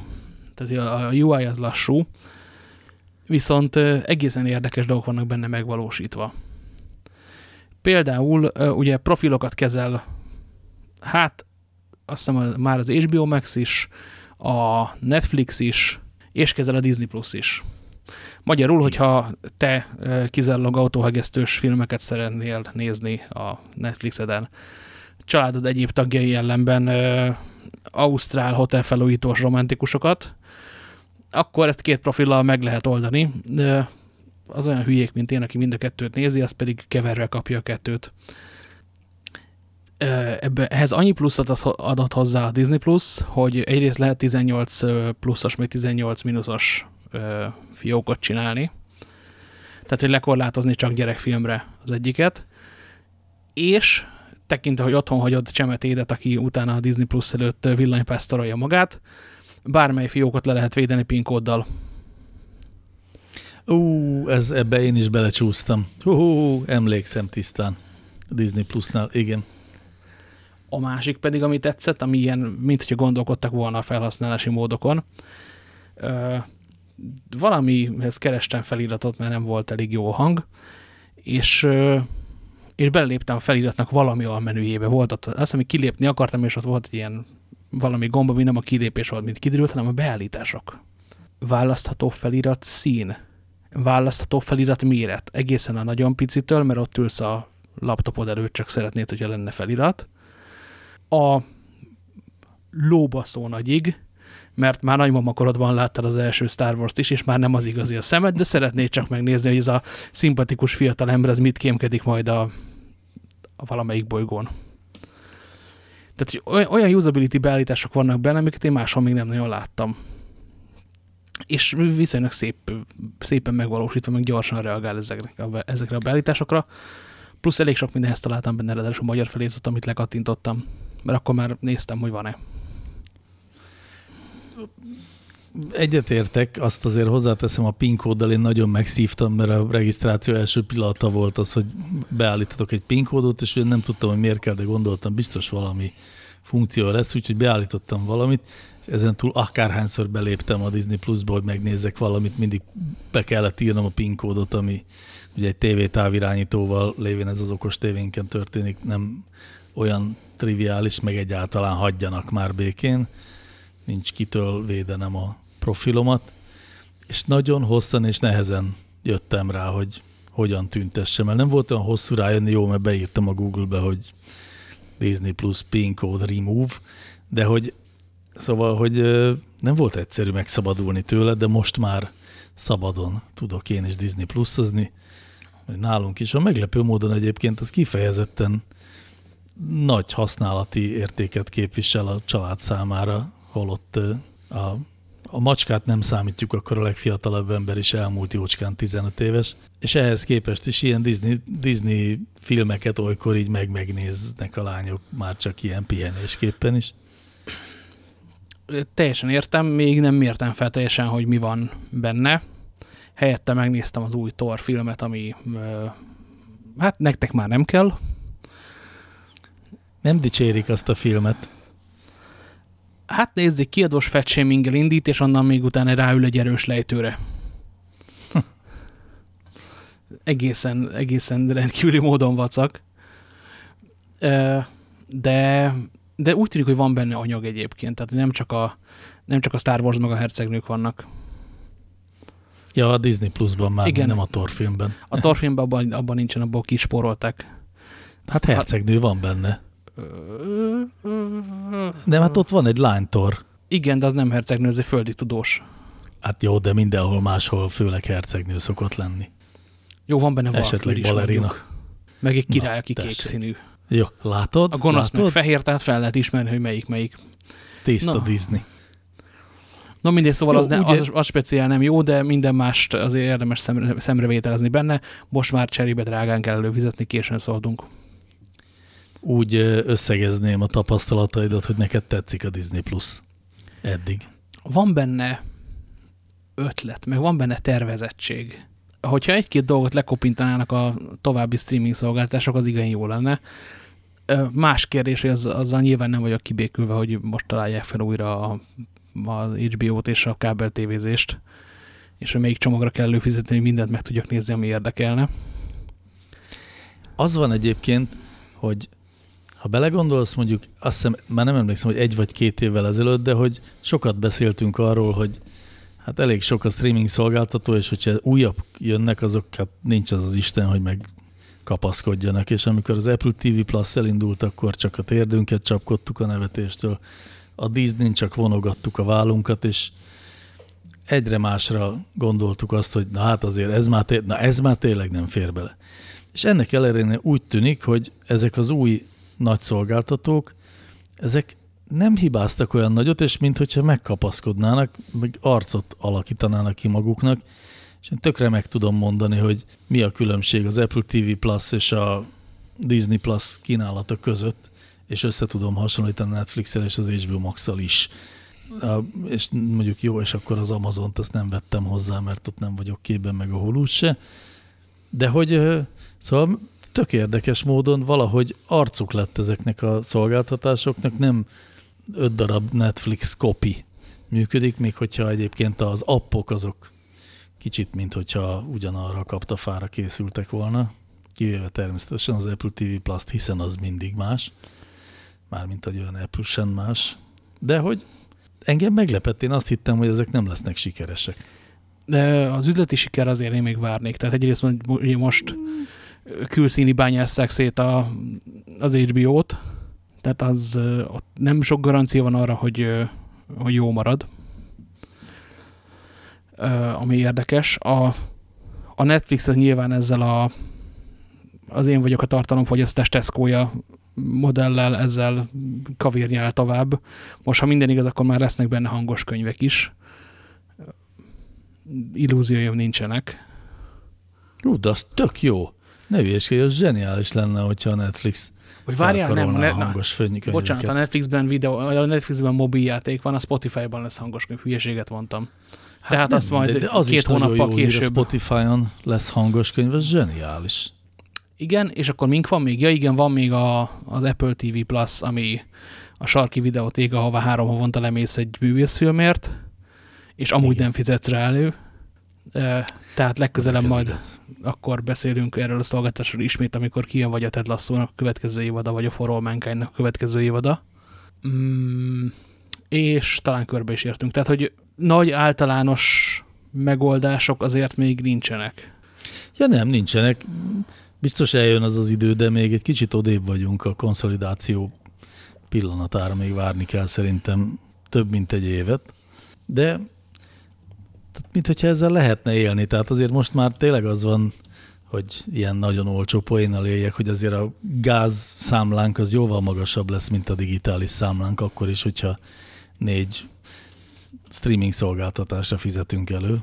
Tehát a UI az lassú, viszont egészen érdekes dolgok vannak benne megvalósítva. Például ugye profilokat kezel, hát azt hiszem már az HBO Max is, a Netflix is, és kezel a Disney Plus is. Magyarul, hogyha te kizárólag autóhegesztős filmeket szeretnél nézni a Netflixeden, családod egyéb tagjai ellenben ausztrál hotelfelújítós romantikusokat, akkor ezt két profillal meg lehet oldani. Az olyan hülyék, mint én, aki mind a kettőt nézi, az pedig keverve kapja a kettőt. Ebbe, ehhez annyi pluszot adott hozzá a Disney Plus, hogy egyrészt lehet 18 pluszos, még 18 mínuszos fiókot csinálni. Tehát, hogy lekorlátozni csak gyerekfilmre az egyiket. És tekintve, hogy otthon hagyod csemetédet, aki utána a Disney Plus előtt villanypásztorolja magát, bármely fiókot le lehet védeni PIN kóddal. Ú, ez, ebbe én is belecsúsztam. Hú, hú, emlékszem tisztán. Disney Plusnál, igen. A másik pedig, ami tetszett, ami ilyen, mint hogyha gondolkodtak volna a felhasználási módokon. Ö, valamihez kerestem feliratot, mert nem volt elég jó hang, és, ö, és beléptem a feliratnak valami almenüjébe. Volt ott, azt hiszem, kilépni akartam, és ott volt egy ilyen valami gomb, ami nem a kilépés volt, mint kiderült, hanem a beállítások. Választható felirat szín. Választható felirat méret. Egészen a nagyon picitől, mert ott ülsz a laptopod előtt, csak szeretnéd, hogyha lenne felirat. A lóbaszó nagyig, mert már nagymamakorodban láttad az első Star Wars-t is, és már nem az igazi a szemed, de szeretnéd csak megnézni, hogy ez a szimpatikus fiatal ember, ez mit kémkedik majd a, a valamelyik bolygón. Tehát hogy olyan usability beállítások vannak benne, amiket én máshol még nem nagyon láttam. És viszonylag szép, szépen megvalósítva, meg gyorsan reagál ezekre a, ezekre a beállításokra. Plusz elég sok mindenhez találtam benne, ráadásul magyar feliratot, amit lekattintottam. Mert akkor már néztem, hogy van-e. Egyetértek, azt azért hozzáteszem a PIN kóddal, én nagyon megszívtam, mert a regisztráció első pillanata volt az, hogy beállítatok egy PIN kódot, és én nem tudtam, hogy miért kell, de gondoltam, biztos valami funkció lesz, úgyhogy beállítottam valamit, és ezen túl akárhányszor beléptem a Disney Plus-ba, hogy megnézzek valamit, mindig be kellett írnom a PIN kódot, ami ugye egy TV távirányítóval lévén ez az okos tévénken történik, nem olyan triviális, meg egyáltalán hagyjanak már békén. Nincs kitől védenem a profilomat, és nagyon hosszan és nehezen jöttem rá, hogy hogyan tüntessem el. Nem volt olyan hosszú rájönni, jó, mert beírtam a Google-be, hogy Disney Plus PIN code remove, de hogy szóval, hogy nem volt egyszerű megszabadulni tőle, de most már szabadon tudok én is Disney Plusozni. Nálunk is a meglepő módon egyébként az kifejezetten nagy használati értéket képvisel a család számára, holott a, a macskát nem számítjuk, akkor a legfiatalabb ember is elmúlt jócskán 15 éves, és ehhez képest is ilyen Disney, Disney filmeket olykor így meg megnéznek a lányok már csak ilyen pihenésképpen is. Teljesen értem, még nem értem fel teljesen, hogy mi van benne. helyette megnéztem az új Thor filmet, ami hát nektek már nem kell. Nem dicsérik azt a filmet. Hát nézzék, kiadós fetshaming indít, és onnan még utána ráül egy erős lejtőre. egészen, egészen rendkívüli módon vacak. De, de úgy tűnik, hogy van benne anyag egyébként, tehát nem csak a, nem csak a Star Wars meg a hercegnők vannak. Ja, a Disney Plus-ban már, Igen. nem a Thor filmben. A Thor filmben abban, abban nincsen, abból kisporolták. Hát hercegnő van benne. De hát ott van egy lánytor. Igen, de az nem hercegnő, ez egy földi tudós. Hát jó, de mindenhol máshol főleg hercegnő szokott lenni. Jó, van benne Esetleg balerina. Meg egy király, Na, aki kék színű. Jó, látod? A gonosz látod? meg fehér, tehát fel lehet ismerni, hogy melyik melyik. Tiszta Na. Disney. Na mindegy, szóval jó, az, ne, ugye... az, az speciál nem jó, de minden mást azért érdemes szemre, szemrevételezni benne. Most már cserébe drágán kell előfizetni, későn szóltunk. Úgy összegezném a tapasztalataidat, hogy neked tetszik a Disney Plus eddig. Van benne ötlet, meg van benne tervezettség. Hogyha egy-két dolgot lekopintanának a további streaming szolgáltatások, az igen jó lenne. Más kérdés, hogy az, azzal nyilván nem vagyok kibékülve, hogy most találják fel újra a az HBO-t és a kábel tévézést, és hogy melyik csomagra kell előfizetni, hogy mindent meg tudjak nézni, ami érdekelne. Az van egyébként, hogy ha belegondolsz, mondjuk azt hiszem, már nem emlékszem, hogy egy vagy két évvel ezelőtt, de hogy sokat beszéltünk arról, hogy hát elég sok a streaming szolgáltató, és hogyha újabb jönnek, azok hát nincs az az Isten, hogy meg kapaszkodjanak, és amikor az Apple TV Plus elindult, akkor csak a térdünket csapkodtuk a nevetéstől a Disney csak vonogattuk a vállunkat, és egyre másra gondoltuk azt, hogy na hát azért ez már, na ez már tényleg nem fér bele. És ennek ellenére úgy tűnik, hogy ezek az új nagy szolgáltatók, ezek nem hibáztak olyan nagyot, és mintha megkapaszkodnának, meg arcot alakítanának ki maguknak, és én tökre meg tudom mondani, hogy mi a különbség az Apple TV Plus és a Disney Plus kínálata között, és össze tudom hasonlítani a netflix és az HBO max is. És mondjuk jó, és akkor az Amazon-t azt nem vettem hozzá, mert ott nem vagyok képben, meg a hulu se. De hogy szóval tök érdekes módon valahogy arcuk lett ezeknek a szolgáltatásoknak, nem öt darab Netflix copy működik, még hogyha egyébként az appok azok kicsit, mint hogyha ugyanarra a kaptafára készültek volna, kivéve természetesen az Apple TV Plus-t, hiszen az mindig más mármint egy olyan Apple sem más, de hogy engem meglepett, én azt hittem, hogy ezek nem lesznek sikeresek. De az üzleti siker azért én még várnék. Tehát egyrészt ugye most külszíni bányásszák szét a, az HBO-t, tehát az ott nem sok garancia van arra, hogy, hogy jó marad, ami érdekes. A, a Netflix az nyilván ezzel a az én vagyok a tartalomfogyasztás Tesco-ja modellel ezzel kavírnyál tovább. Most, ha minden igaz, akkor már lesznek benne hangos könyvek is. Illúzióim nincsenek. Ú, de az tök jó. Ne hülyeskedj, az zseniális lenne, hogyha a Netflix hogy várjál, nem, ne, hangos könyveket. Bocsánat, a Netflixben, videó, a Netflixben mobil játék van, a Spotify-ban lesz hangos könyv, hülyeséget mondtam. Hát Tehát nem, azt majd de, de az két hónappal jó, később. Spotify-on lesz hangos könyv, ez zseniális. Igen, és akkor mink van még? Ja igen, van még a, az Apple TV Plus, ami a sarki videóték, ahova három havonta lemész egy művészfilmért, és amúgy igen. nem fizetsz rá elő. Tehát legközelebb majd igaz. akkor beszélünk erről a szolgáltatásról ismét, amikor kijön vagy a Ted lasso a következő évada, vagy a For All mankind a következő évada. Mm, és talán körbe is értünk. Tehát, hogy nagy általános megoldások azért még nincsenek. Ja nem, nincsenek. Biztos eljön az az idő, de még egy kicsit odébb vagyunk a konszolidáció pillanatára, még várni kell szerintem több mint egy évet. De mint hogyha ezzel lehetne élni, tehát azért most már tényleg az van, hogy ilyen nagyon olcsó poénnal éljek, hogy azért a gáz számlánk az jóval magasabb lesz, mint a digitális számlánk, akkor is, hogyha négy streaming szolgáltatásra fizetünk elő.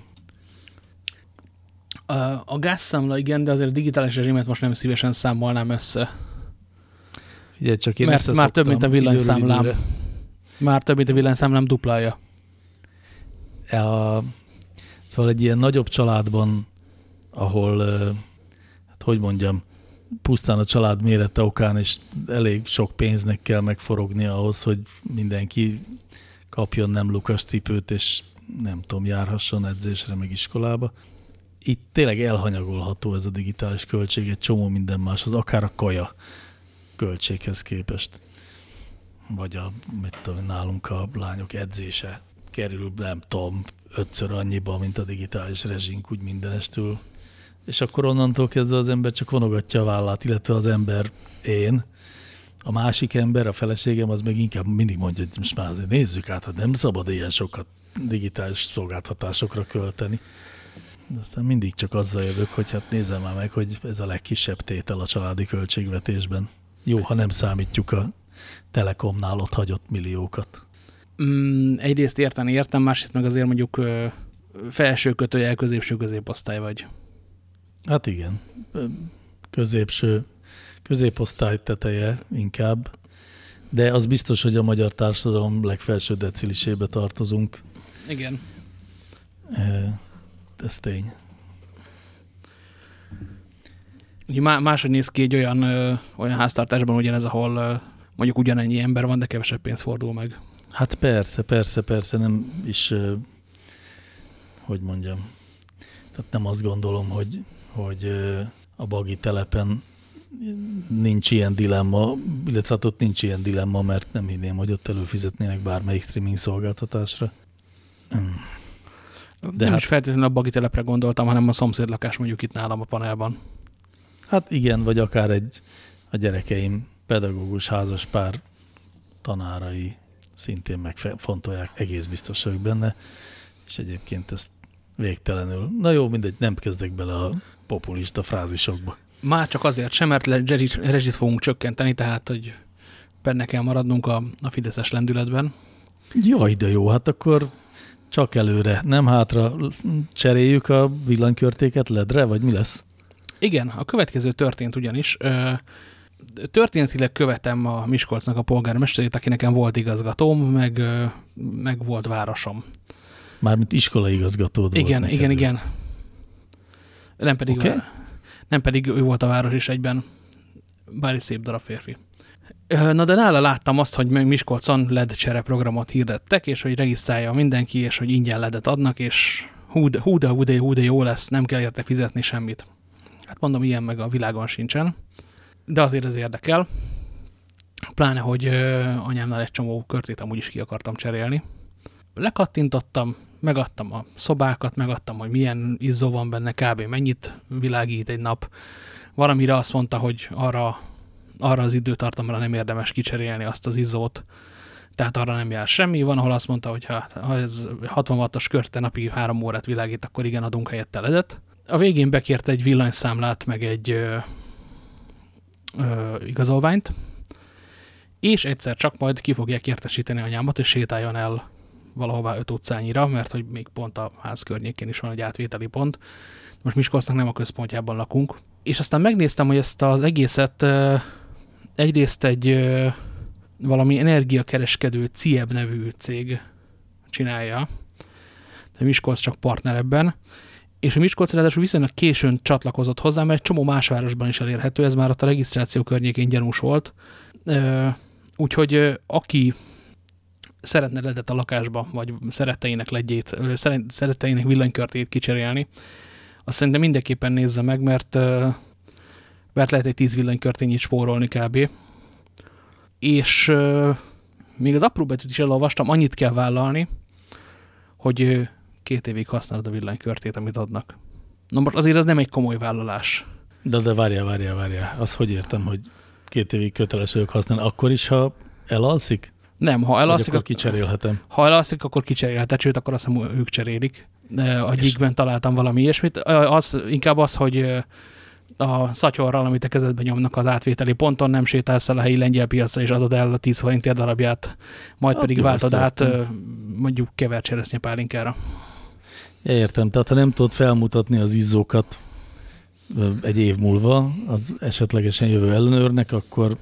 A gázszámla igen, de azért a digitális rezsimet most nem szívesen számolnám össze. Figyelj, csak én Mert már több, mint a villanyszámlám. Már több, mint a villanyszámlám duplája. A, szóval egy ilyen nagyobb családban, ahol, hát hogy mondjam, pusztán a család mérete okán, és elég sok pénznek kell megforogni ahhoz, hogy mindenki kapjon nem lukas cipőt, és nem tudom, járhasson edzésre, meg iskolába. Itt tényleg elhanyagolható ez a digitális költség egy csomó minden máshoz, akár a kaja költséghez képest. Vagy a, mit tudom, nálunk a lányok edzése kerül, nem tudom, ötször annyiba, mint a digitális rezsink, úgy mindenestül. És akkor onnantól kezdve az ember csak vonogatja a vállát, illetve az ember én, a másik ember, a feleségem, az meg inkább mindig mondja, hogy most már nézzük át, hát nem szabad ilyen sokat digitális szolgáltatásokra költeni. De aztán mindig csak azzal jövök, hogy hát nézzem már meg, hogy ez a legkisebb tétel a családi költségvetésben. Jó, ha nem számítjuk a Telekomnál ott hagyott milliókat. Mm, egyrészt érteni értem, másrészt meg azért mondjuk felső kötőjel középső középosztály vagy. Hát igen, középső, középosztály teteje inkább, de az biztos, hogy a magyar társadalom legfelső decilisébe tartozunk. Igen. Ez tény. Ugye máshogy néz ki egy olyan, ö, olyan háztartásban ugyanez, ahol ö, mondjuk ugyanennyi ember van, de kevesebb pénz fordul meg. Hát persze, persze, persze, nem is, hogy mondjam, tehát nem azt gondolom, hogy, hogy a bagi telepen nincs ilyen dilemma, illetve hát ott nincs ilyen dilemma, mert nem hinném, hogy ott előfizetnének bármelyik streaming szolgáltatásra. Hmm. De nem hát, is feltétlenül a bagi telepre gondoltam, hanem a szomszédlakás mondjuk itt nálam a panelban. Hát igen, vagy akár egy a gyerekeim pedagógus házas pár tanárai szintén megfontolják, egész biztos vagyok benne, és egyébként ezt végtelenül. Na jó, mindegy, nem kezdek bele a populista frázisokba. Már csak azért sem, mert rezsit fogunk csökkenteni, tehát, hogy benne kell maradnunk a, a Fideszes lendületben. Jaj, de jó, hát akkor csak előre, nem hátra cseréljük a villanykörtéket ledre, vagy mi lesz? Igen, a következő történt ugyanis. Történetileg követem a Miskolcnak a polgármesterét, aki nekem volt igazgatóm, meg, meg volt városom. Mármint iskolai igazgató. Igen, igen, igen, igen. Nem pedig, okay. nem pedig ő volt a város is egyben, bár egy szép darab férfi. Na de nála láttam azt, hogy Miskolcon LED csere programot hirdettek, és hogy regisztrálja mindenki, és hogy ingyen ledet adnak, és hú de, hú de, hú de, hú de jó lesz, nem kell érte fizetni semmit. Hát mondom, ilyen meg a világon sincsen, de azért ez érdekel. Pláne, hogy anyámnál egy csomó körtét amúgy is ki akartam cserélni. Lekattintottam, megadtam a szobákat, megadtam, hogy milyen izzó van benne, kb. mennyit világít egy nap. Valamire azt mondta, hogy arra, arra az időtartamra nem érdemes kicserélni azt az izzót, tehát arra nem jár semmi. Van, ahol azt mondta, hogy ha, ha ez 60 wattos körte napi 3 órát világít, akkor igen, adunk helyette ledet a végén bekért egy villanyszámlát, meg egy ö, igazolványt, és egyszer csak majd ki fogják értesíteni anyámat, és sétáljon el valahová öt utcányira, mert hogy még pont a ház környékén is van egy átvételi pont. Most Miskolcnak nem a központjában lakunk. És aztán megnéztem, hogy ezt az egészet ö, egyrészt egy ö, valami energiakereskedő CIEB nevű cég csinálja, de Miskolc csak partner ebben, és a Miskolc ráadásul viszonylag későn csatlakozott hozzá, mert csomó más városban is elérhető, ez már ott a regisztráció környékén gyanús volt. Úgyhogy aki szeretne ledet a lakásba, vagy szeretteinek legyét, szeretteinek villanykörtét kicserélni, azt szerintem mindenképpen nézze meg, mert, mert lehet egy tíz villanykörtényit spórolni kb. És még az apró betűt is elolvastam, annyit kell vállalni, hogy két évig használod a villanykörtét, amit adnak. Na most azért ez nem egy komoly vállalás. De, de várjál, várjál, várjál. Az hogy értem, hogy két évig köteles vagyok használni, akkor is, ha elalszik? Nem, ha elalszik, akkor kicserélhetem. Ha elalszik, akkor kicserélheted, sőt, akkor azt hiszem, ők cserélik. A gyíkben találtam valami ilyesmit. Az, inkább az, hogy a szatyorral, amit a kezedben nyomnak az átvételi ponton, nem sétálsz el a helyi lengyel piacra, és adod el a 10 forintért darabját, majd hát, pedig váltod át mondjuk kevert cseresznye pálinkára. Értem, tehát ha nem tudod felmutatni az izzókat egy év múlva az esetlegesen jövő ellenőrnek, akkor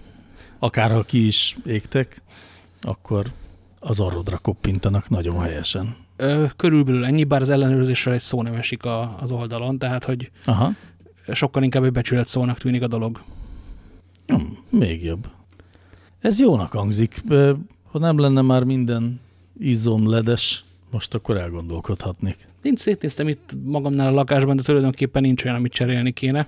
akár ha ki is égtek, akkor az arrodra koppintanak nagyon helyesen. Körülbelül ennyi, bár az ellenőrzésről egy szó nem esik a, az oldalon, tehát hogy Aha. sokkal inkább egy becsület szónak tűnik a dolog. Hm, még jobb. Ez jónak hangzik. Ha nem lenne már minden izomledes, most akkor elgondolkodhatnék. Nincs, szétnéztem itt magamnál a lakásban, de tulajdonképpen nincs olyan, amit cserélni kéne.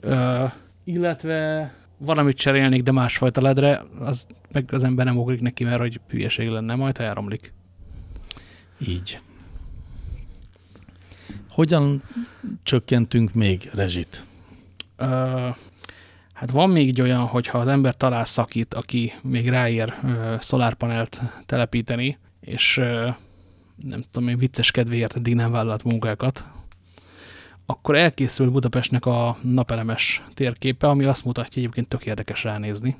Ö, illetve valamit cserélnék, de másfajta ledre, az meg az ember nem ugrik neki, mert hogy hülyeség lenne, majd ha elromlik. Így. Hogyan csökkentünk még rezsit? Ö, hát van még egy olyan, hogyha az ember talál szakít, aki még ráér szolárpanelt telepíteni, és nem tudom, én vicces kedvéért eddig nem vállalt munkákat, akkor elkészül Budapestnek a napelemes térképe, ami azt mutatja, egyébként tök érdekes ránézni,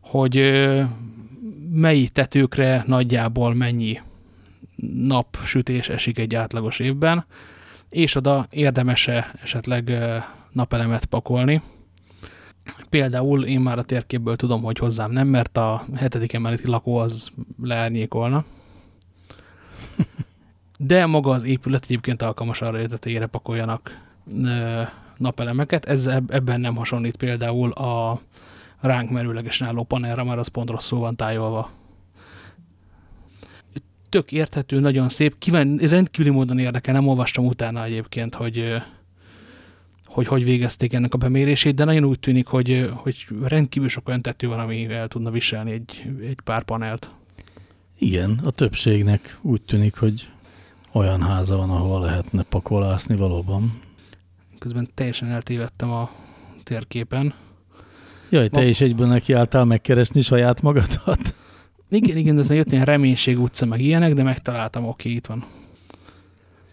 hogy mely tetőkre nagyjából mennyi napsütés esik egy átlagos évben, és oda érdemese esetleg napelemet pakolni. Például én már a térképből tudom, hogy hozzám nem, mert a hetedik emeleti lakó az leárnyékolna. De maga az épület egyébként alkalmas arra, hogy tetejére pakoljanak napelemeket. Ez eb- ebben nem hasonlít például a ránk merőlegesen álló panelra, már az pont rosszul van tájolva. Tök érthető, nagyon szép, kíván, rendkívüli módon érdekel, nem olvastam utána egyébként, hogy hogy hogy végezték ennek a bemérését, de nagyon úgy tűnik, hogy, hogy rendkívül sok olyan tető van, ami el tudna viselni egy, egy pár panelt. Igen, a többségnek úgy tűnik, hogy olyan háza van, ahol lehetne pakolászni valóban. Közben teljesen eltévedtem a térképen. Jaj, te Ma- is egyből nekiálltál megkeresni saját magadat? Igen, igen, de ez jött ilyen reménység utca, meg ilyenek, de megtaláltam, oké, itt van.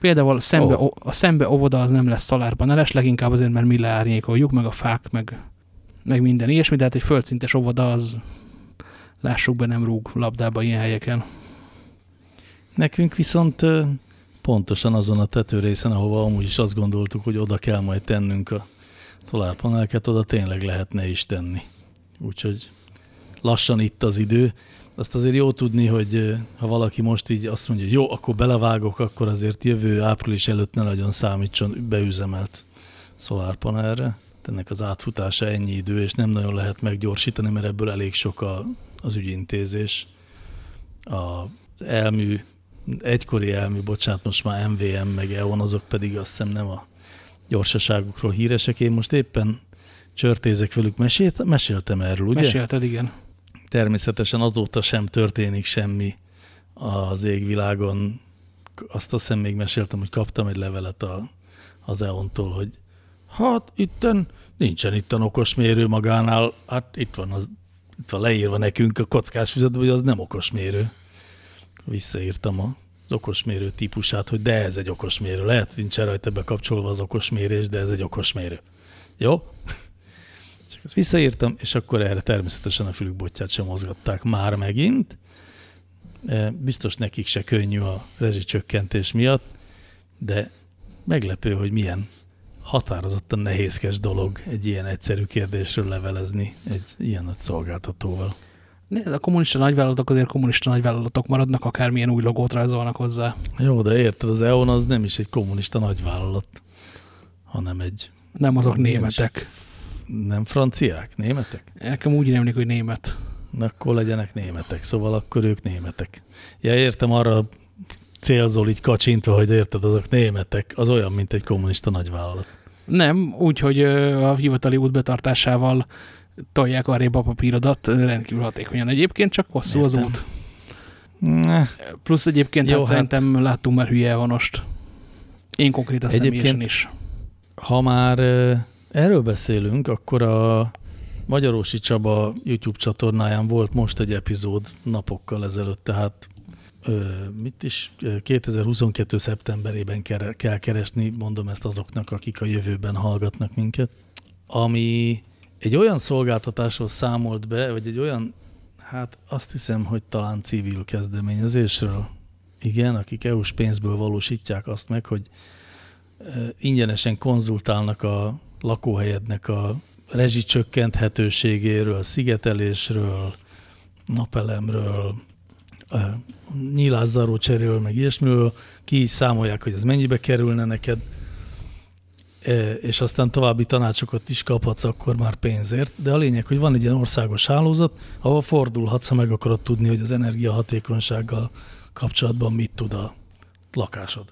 Például szembe, oh. a szembe óvoda az nem lesz szolárpaneles, leginkább azért, mert mi leárnyékoljuk, meg a fák, meg, meg minden ilyesmi, de hát egy földszintes óvoda az lássuk be, nem rúg labdába ilyen helyeken. Nekünk viszont pontosan azon a tetőrészen, ahova amúgy is azt gondoltuk, hogy oda kell majd tennünk a szolárpaneleket, oda tényleg lehetne is tenni. Úgyhogy lassan itt az idő. Azt azért jó tudni, hogy ha valaki most így azt mondja, jó, akkor belevágok, akkor azért jövő április előtt ne nagyon számítson beüzemelt szolárpanelre. Ennek az átfutása ennyi idő, és nem nagyon lehet meggyorsítani, mert ebből elég sok a, az ügyintézés. Az elmű, egykori elmű, bocsánat, most már MVM meg EON, azok pedig azt hiszem nem a gyorsaságukról híresek. Én most éppen csörtézek velük, mesélt, meséltem erről, ugye? Mesélted, igen. Természetesen azóta sem történik semmi az égvilágon. Azt azt hiszem még meséltem, hogy kaptam egy levelet a, az EON-tól, hogy hát itten nincsen itt a okosmérő magánál, hát itt van, az, itt van leírva nekünk a kockás füzetben, hogy az nem okosmérő. Visszaírtam a az okosmérő típusát, hogy de ez egy okosmérő. Lehet, hogy nincsen rajta bekapcsolva az okosmérés, de ez egy okosmérő. Jó? Ezt visszaírtam, és akkor erre természetesen a fülükbotját sem mozgatták már megint. E, Biztos nekik se könnyű a rezsicsökkentés miatt, de meglepő, hogy milyen határozottan nehézkes dolog egy ilyen egyszerű kérdésről levelezni egy ilyen nagy szolgáltatóval. Ne, a kommunista nagyvállalatok azért kommunista nagyvállalatok maradnak, akármilyen új logót rajzolnak hozzá. Jó, de érted, az EON az nem is egy kommunista nagyvállalat, hanem egy Nem azok németek. Nem franciák, németek? Nekem úgy rémlik, hogy német. Na, akkor legyenek németek, szóval akkor ők németek. Ja, értem, arra célzol így kacsintva, hogy érted, azok németek, az olyan, mint egy kommunista nagyvállalat. Nem, úgy, hogy ö, a hivatali út betartásával tolják arrébb a papírodat, rendkívül hatékonyan. Egyébként csak hosszú az Értem. út. Ne, Plusz egyébként Jó, hát hát- szerintem láttunk már hülye elvonost. Én konkrétan Egyébként- személyesen is. Ha már erről beszélünk, akkor a Magyarósi Csaba YouTube csatornáján volt most egy epizód napokkal ezelőtt, tehát mit is, ö, 2022. szeptemberében kell, kell keresni, mondom ezt azoknak, akik a jövőben hallgatnak minket, ami egy olyan szolgáltatásról számolt be, vagy egy olyan, hát azt hiszem, hogy talán civil kezdeményezésről, igen, akik EU-s pénzből valósítják azt meg, hogy ingyenesen konzultálnak a lakóhelyednek a rezsicsökkenthetőségéről, szigetelésről, napelemről, nyílászaró cseréről, meg ilyesmiről, ki is számolják, hogy ez mennyibe kerülne neked, és aztán további tanácsokat is kaphatsz akkor már pénzért, de a lényeg, hogy van egy ilyen országos hálózat, ahol fordulhatsz, ha meg akarod tudni, hogy az energiahatékonysággal kapcsolatban mit tud a lakásod.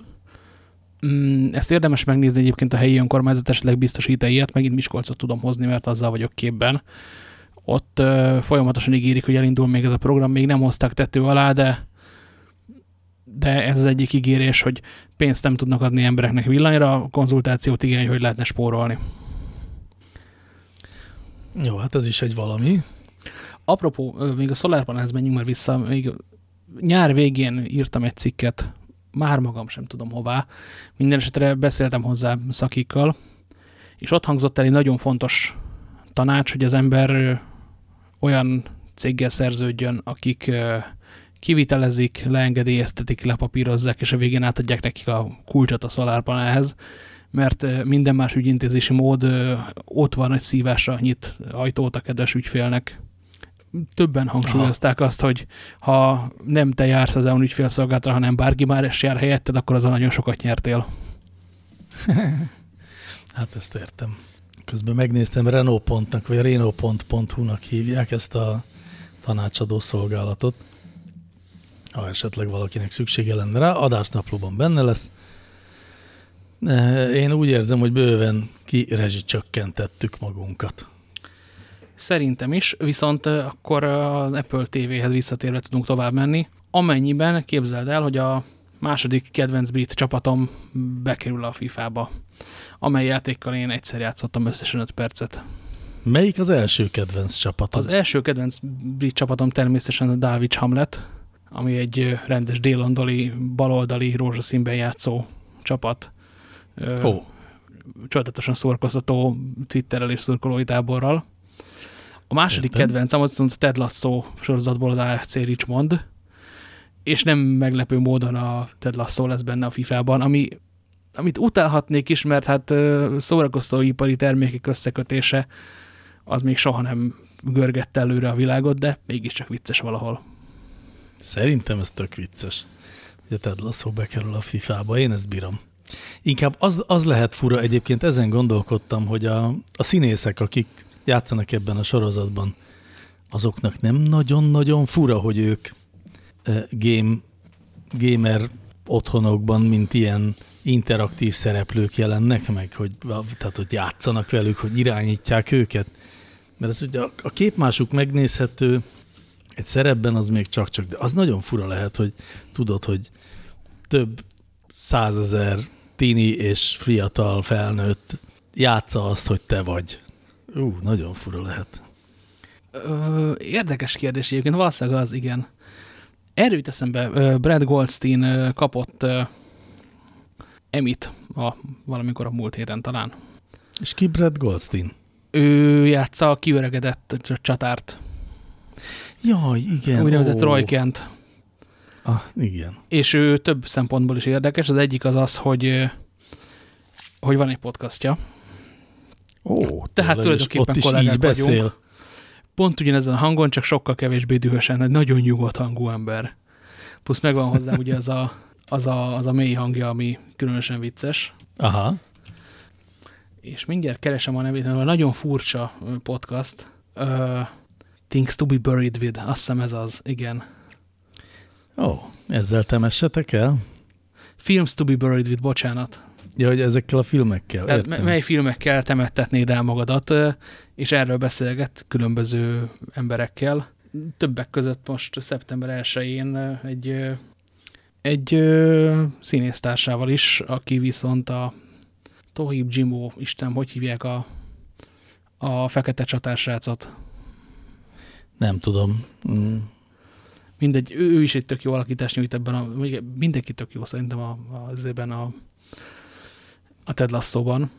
Mm, ezt érdemes megnézni egyébként a helyi önkormányzat esetleg biztosít -e ilyet, megint Miskolcot tudom hozni, mert azzal vagyok képben. Ott ö, folyamatosan ígérik, hogy elindul még ez a program, még nem hozták tető alá, de de ez az egyik ígérés, hogy pénzt nem tudnak adni embereknek villanyra, konzultációt igény, hogy lehetne spórolni. Jó, hát ez is egy valami. Apropó, még a SolarPanelhez menjünk már vissza, még nyár végén írtam egy cikket, már magam sem tudom hová, minden esetre beszéltem hozzá szakikkal, és ott hangzott el egy nagyon fontos tanács, hogy az ember olyan céggel szerződjön, akik kivitelezik, leengedélyeztetik, lepapírozzák, és a végén átadják nekik a kulcsot a szolárpanelhez, mert minden más ügyintézési mód ott van, egy szívásra nyit ajtót a kedves ügyfélnek. Többen hangsúlyozták Aha. azt, hogy ha nem te jársz az EON ügyfélszolgálatra, hanem bárki már is jár helyetted, akkor azon nagyon sokat nyertél. hát ezt értem. Közben megnéztem Renault.nak, vagy Renault.hu-nak hívják ezt a tanácsadó szolgálatot ha esetleg valakinek szüksége lenne rá, adásnaplóban benne lesz. Én úgy érzem, hogy bőven kirezsicsökkentettük magunkat. Szerintem is, viszont akkor az Apple TV-hez visszatérve tudunk tovább menni. Amennyiben képzeld el, hogy a második kedvenc brit csapatom bekerül a FIFA-ba, amely játékkal én egyszer játszottam összesen 5 percet. Melyik az első kedvenc csapatom? Az első kedvenc brit csapatom természetesen a Dalwich Hamlet, ami egy rendes délandali, baloldali, rózsaszínben játszó csapat. Oh. Csodálatosan szórakoztató Twitterrel és szurkolói táborral. A második Értem. kedvencem az a Ted Lasso sorozatból az AFC Richmond, és nem meglepő módon a Ted Lasso lesz benne a FIFA-ban, ami, amit utálhatnék is, mert hát szórakoztatóipari termékek összekötése az még soha nem görgette előre a világot, de mégiscsak vicces valahol. Szerintem ez tök vicces, hogy a Ted Lasso bekerül a FIFA-ba. Én ezt bírom. Inkább az, az lehet fura, egyébként ezen gondolkodtam, hogy a, a színészek, akik játszanak ebben a sorozatban, azoknak nem nagyon-nagyon fura, hogy ők e, game, gamer otthonokban, mint ilyen interaktív szereplők jelennek meg, hogy, tehát, hogy játszanak velük, hogy irányítják őket. Mert ez ugye a, a képmásuk megnézhető, egy szerepben az még csak-csak, de az nagyon fura lehet, hogy tudod, hogy több százezer tini és fiatal felnőtt játsza azt, hogy te vagy. Ú, nagyon fura lehet. Ö, érdekes kérdés egyébként, valószínűleg az, igen. Erről jut eszembe, Brad Goldstein kapott Emit a, valamikor a múlt héten talán. És ki Brad Goldstein? Ő játsza a kiöregedett csatárt. Jaj, igen. Úgynevezett Roy Kent. Ah, igen. És ő több szempontból is érdekes. Az egyik az az, hogy, hogy van egy podcastja. Ó, Tehát tulajdonképpen ott is így beszél. Vagyunk. Pont ugyanezen a hangon, csak sokkal kevésbé dühösen, egy nagyon nyugodt hangú ember. Plusz megvan hozzá ugye az a, az, a, az a mély hangja, ami különösen vicces. Aha. És mindjárt keresem a nevét, mert nagyon furcsa podcast. Uh, Things to be buried with, azt hiszem ez az, igen. Ó, oh, ezzel temessetek el? Films to be buried with, bocsánat. Ja, hogy ezekkel a filmekkel, Tehát értem. mely filmekkel temettetnéd el magadat, és erről beszélget különböző emberekkel. Többek között most szeptember 1-én egy, egy színésztársával is, aki viszont a Tohib Jimbo, Isten, hogy hívják a, a fekete csatársrácot? Nem tudom. Mm. Mindegy, ő, ő is egy tök jó alakítást nyújt ebben, a, mindenki tök jó szerintem a, az ebben a, a Ted Lasso-ban.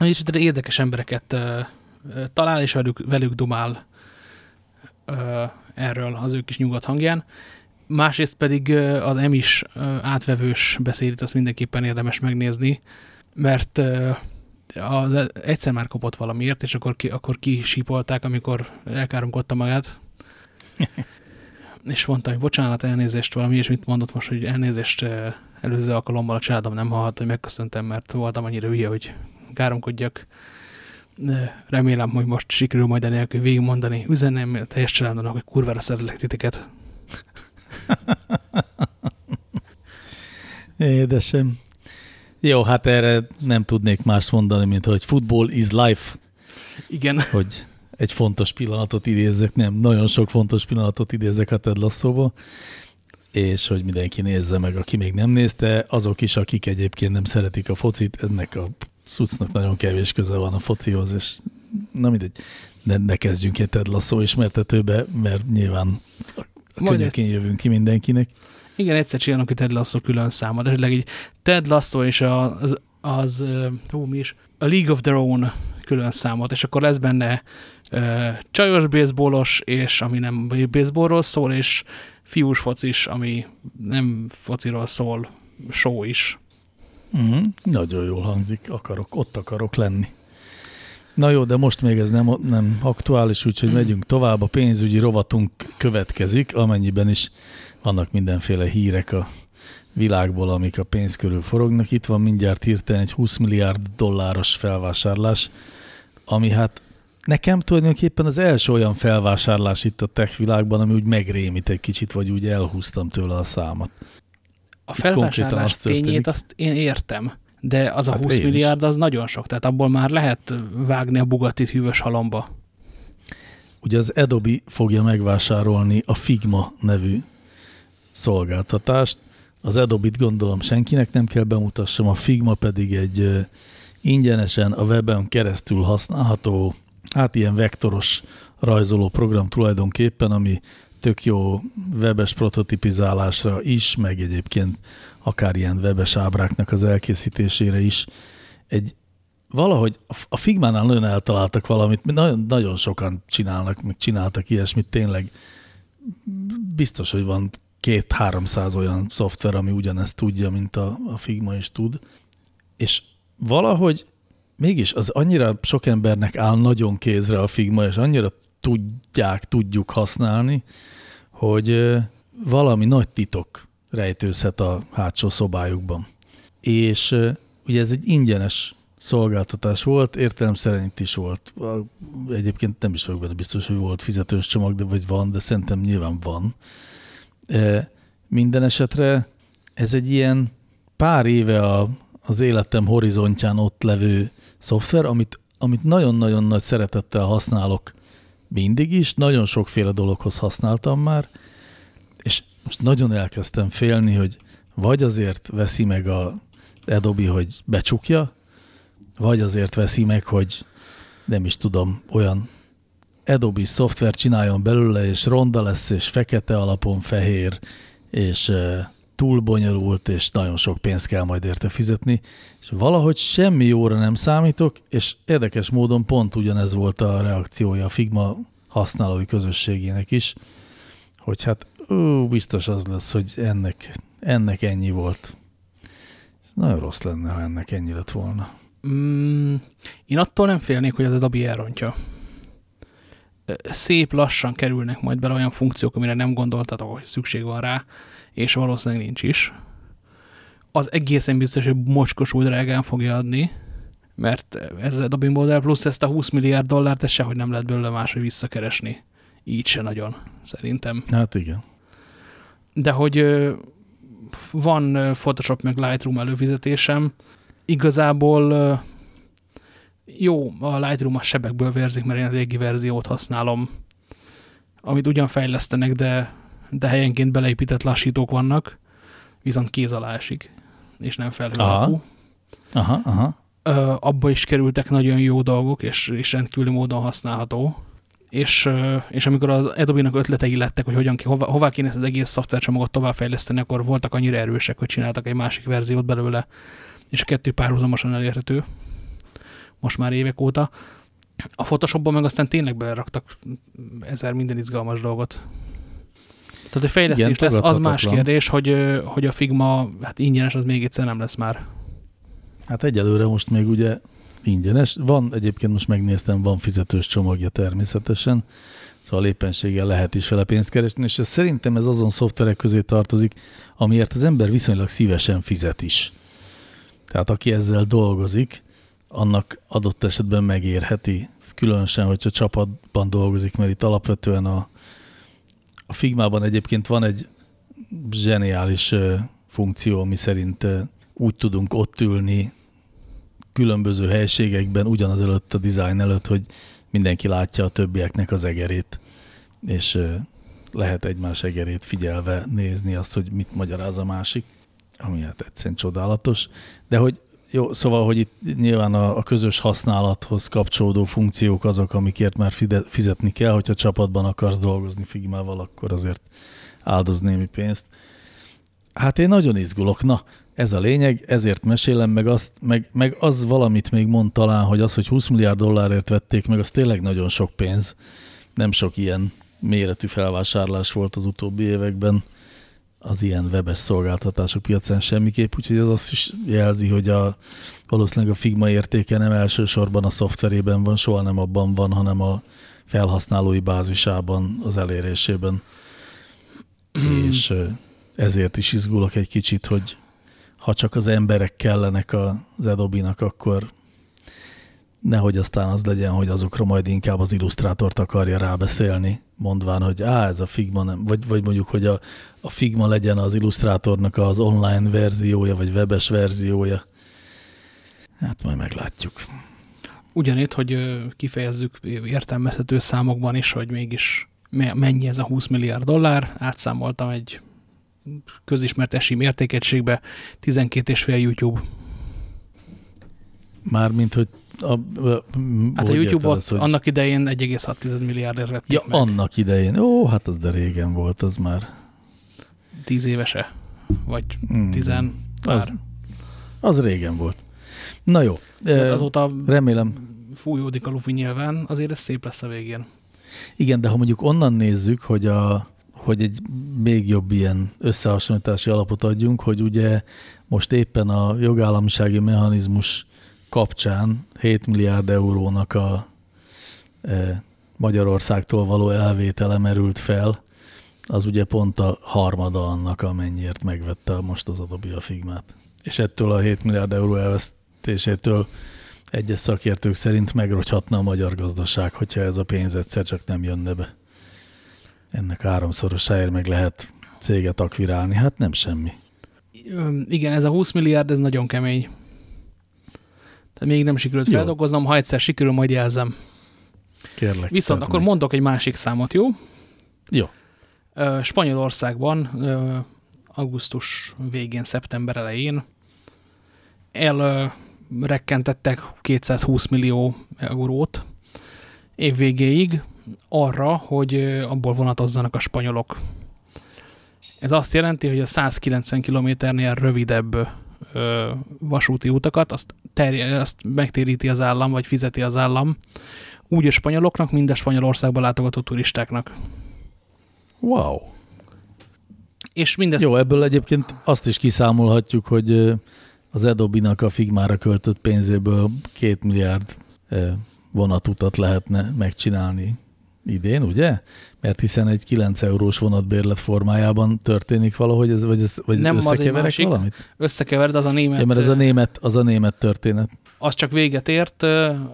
És érdekes embereket talál, és velük, velük dumál erről az ők is nyugodt hangján. Másrészt pedig az emis átvevős beszédét azt mindenképpen érdemes megnézni, mert az, egyszer már kapott valamiért, és akkor, ki, akkor kisípolták, amikor elkáromkodta magát. és mondtam, hogy bocsánat, elnézést, valami és mit mondott most, hogy elnézést előző alkalommal a családom nem hallhat, hogy megköszöntem, mert voltam annyira hülye, hogy káromkodjak. Remélem, hogy most sikerül majd enélkül végigmondani. Üzenem teljes családomnak, hogy kurvára szeretlek titeket. Édesem. Jó, hát erre nem tudnék más mondani, mint hogy football is life. Igen. Hogy egy fontos pillanatot idézzek, nem, nagyon sok fontos pillanatot idézzek a Ted lasso és hogy mindenki nézze meg, aki még nem nézte, azok is, akik egyébként nem szeretik a focit, ennek a szucnak nagyon kevés köze van a focihoz, és na mindegy, ne, ne kezdjünk egy Ted Lasso ismertetőbe, mert nyilván a könnyekén jövünk ki mindenkinek. Igen, egyszer csinálunk egy Ted Lasso külön számot, esetleg egy Ted Lasso és az, az hú, mi is, a League of Their Own külön számot, és akkor lesz benne uh, csajos baseballos, és ami nem baseballról szól, és fiús focis, ami nem fociról szól, show is. Mm, nagyon jól hangzik, akarok, ott akarok lenni. Na jó, de most még ez nem, nem aktuális, úgyhogy megyünk tovább. A pénzügyi rovatunk következik, amennyiben is vannak mindenféle hírek a világból, amik a pénz körül forognak. Itt van mindjárt hirtelen egy 20 milliárd dolláros felvásárlás, ami hát nekem tulajdonképpen az első olyan felvásárlás itt a tech világban, ami úgy megrémít egy kicsit, vagy úgy elhúztam tőle a számat. A felvásárlás azt tényét azt én értem, de az a hát 20 milliárd az nagyon sok, tehát abból már lehet vágni a Bugattit hűvös halomba. Ugye az Adobe fogja megvásárolni a Figma nevű szolgáltatást. Az Adobe-t gondolom senkinek nem kell bemutassam, a Figma pedig egy ingyenesen a weben keresztül használható, hát ilyen vektoros rajzoló program tulajdonképpen, ami tök jó webes prototipizálásra is, meg egyébként akár ilyen webes ábráknak az elkészítésére is. Egy valahogy a Figmánál nagyon eltaláltak valamit, nagyon, nagyon sokan csinálnak, meg csináltak ilyesmit, tényleg biztos, hogy van két-háromszáz olyan szoftver, ami ugyanezt tudja, mint a, a Figma is tud, és valahogy mégis az annyira sok embernek áll nagyon kézre a Figma, és annyira tudják, tudjuk használni, hogy valami nagy titok rejtőzhet a hátsó szobájukban. És ugye ez egy ingyenes szolgáltatás volt, értelem szerint is volt. Egyébként nem is vagyok benne biztos, hogy volt fizetős csomag, de vagy van, de szerintem nyilván van. Minden esetre ez egy ilyen pár éve a, az életem horizontján ott levő szoftver, amit amit nagyon-nagyon nagy szeretettel használok mindig is, nagyon sokféle dologhoz használtam már, és most nagyon elkezdtem félni, hogy vagy azért veszi meg a Adobe, hogy becsukja, vagy azért veszi meg, hogy nem is tudom, olyan Adobe szoftver csináljon belőle, és ronda lesz, és fekete alapon fehér, és túl bonyolult, és nagyon sok pénzt kell majd érte fizetni, és valahogy semmi jóra nem számítok, és érdekes módon pont ugyanez volt a reakciója a Figma használói közösségének is, hogy hát ó, biztos az lesz, hogy ennek, ennek ennyi volt. Nagyon rossz lenne, ha ennek ennyi lett volna. Mm, én attól nem félnék, hogy az Adobe elrontja. Szép lassan kerülnek majd bele olyan funkciók, amire nem gondoltatok, hogy szükség van rá, és valószínűleg nincs is. Az egészen biztos, hogy mocskosul drágán fogja adni, mert ez a Adobe Model Plus ezt a 20 milliárd dollárt, ez sehogy nem lehet belőle máshogy visszakeresni. Így se nagyon, szerintem. Hát igen. De hogy van Photoshop meg Lightroom előfizetésem, igazából jó, a Lightroom a sebekből vérzik, mert én a régi verziót használom, amit ugyan fejlesztenek, de, de helyenként beleépített lassítók vannak, viszont kéz alá esik, és nem felhő aha. aha, aha. Abba is kerültek nagyon jó dolgok, és, és rendkívüli módon használható. És, és amikor az Adobe-nak ötletei lettek, hogy hogyan, hova, hová kéne ezt az egész szoftvercsomagot továbbfejleszteni, akkor voltak annyira erősek, hogy csináltak egy másik verziót belőle, és a kettő párhuzamosan elérhető most már évek óta. A Photoshopban meg aztán tényleg beleraktak ezer minden izgalmas dolgot. Tehát a fejlesztés Igen, lesz, az más kérdés, hogy, hogy a Figma hát ingyenes, az még egyszer nem lesz már. Hát egyelőre most még ugye ingyenes. Van egyébként, most megnéztem, van fizetős csomagja természetesen, szóval éppenséggel lehet is vele pénzt keresni, és ez szerintem ez azon szoftverek közé tartozik, amiért az ember viszonylag szívesen fizet is. Tehát aki ezzel dolgozik, annak adott esetben megérheti, különösen, hogyha csapatban dolgozik, mert itt alapvetően a, a Figmában egyébként van egy zseniális funkció, ami szerint úgy tudunk ott ülni különböző helységekben, ugyanaz előtt a design előtt, hogy mindenki látja a többieknek az egerét, és lehet egymás egerét figyelve nézni azt, hogy mit magyaráz a másik, ami hát egyszerűen csodálatos. De hogy jó, szóval, hogy itt nyilván a, a közös használathoz kapcsolódó funkciók azok, amikért már fizetni kell, hogyha csapatban akarsz dolgozni Figmával, akkor azért áldoz némi pénzt. Hát én nagyon izgulok. Na, ez a lényeg, ezért mesélem, meg, azt, meg, meg az valamit még mond talán, hogy az, hogy 20 milliárd dollárért vették meg, az tényleg nagyon sok pénz. Nem sok ilyen méretű felvásárlás volt az utóbbi években az ilyen webes szolgáltatások piacán semmiképp, úgyhogy ez azt is jelzi, hogy a, valószínűleg a Figma értéke nem elsősorban a szoftverében van, soha nem abban van, hanem a felhasználói bázisában, az elérésében. És ezért is izgulok egy kicsit, hogy ha csak az emberek kellenek az Adobe-nak, akkor nehogy aztán az legyen, hogy azokra majd inkább az illusztrátort akarja rábeszélni, mondván, hogy á, ez a Figma nem, vagy, vagy mondjuk, hogy a, a Figma legyen az illusztrátornak az online verziója, vagy webes verziója. Hát majd meglátjuk. Ugyanitt, hogy kifejezzük értelmezhető számokban is, hogy mégis mennyi ez a 20 milliárd dollár, átszámoltam egy közismert esi mértékegységbe 12,5 YouTube. Mármint, hogy a, a, hát a YouTube-ot az, hogy... annak idején 1,6 milliárdért vették Ja, meg. annak idején. Ó, hát az de régen volt, az már. 10 évese? Vagy 10 mm, az, az régen volt. Na jó. Hát azóta remélem. fújódik a lufi nyilván, azért ez szép lesz a végén. Igen, de ha mondjuk onnan nézzük, hogy a, hogy egy még jobb ilyen összehasonlítási alapot adjunk, hogy ugye most éppen a jogállamisági mechanizmus kapcsán 7 milliárd eurónak a e, Magyarországtól való elvétele merült fel, az ugye pont a harmada annak, amennyiért megvette most az Adobe a Figmát. És ettől a 7 milliárd euró elvesztésétől egyes szakértők szerint megrogyhatna a magyar gazdaság, hogyha ez a pénz egyszer csak nem jönne be ennek háromszorosáért meg lehet céget akvirálni. Hát nem semmi. Igen, ez a 20 milliárd, ez nagyon kemény. Tehát még nem sikerült jó. feldolgoznom, ha egyszer sikerül, majd jelzem. Kérlek. Viszont akkor meg. mondok egy másik számot, jó? Jó. Spanyolországban augusztus végén, szeptember elején elrekkentettek 220 millió eurót év végéig, arra, hogy abból vonatozzanak a spanyolok. Ez azt jelenti, hogy a 190 kilométernél rövidebb ö, vasúti utakat, azt, terje, azt megtéríti az állam, vagy fizeti az állam, úgy a spanyoloknak, mind a Spanyolországban látogató turistáknak. Wow! És mindezt... Jó, ebből egyébként azt is kiszámolhatjuk, hogy az Adobe-nak a Figmára költött pénzéből két milliárd vonatutat lehetne megcsinálni idén, ugye? Mert hiszen egy 9 eurós vonatbérlet formájában történik valahogy, ez, vagy, ez, vagy Nem összekeverek másik, valamit? Összekevered, az a német... Ja, mert ez a német, az a német történet. Az csak véget ért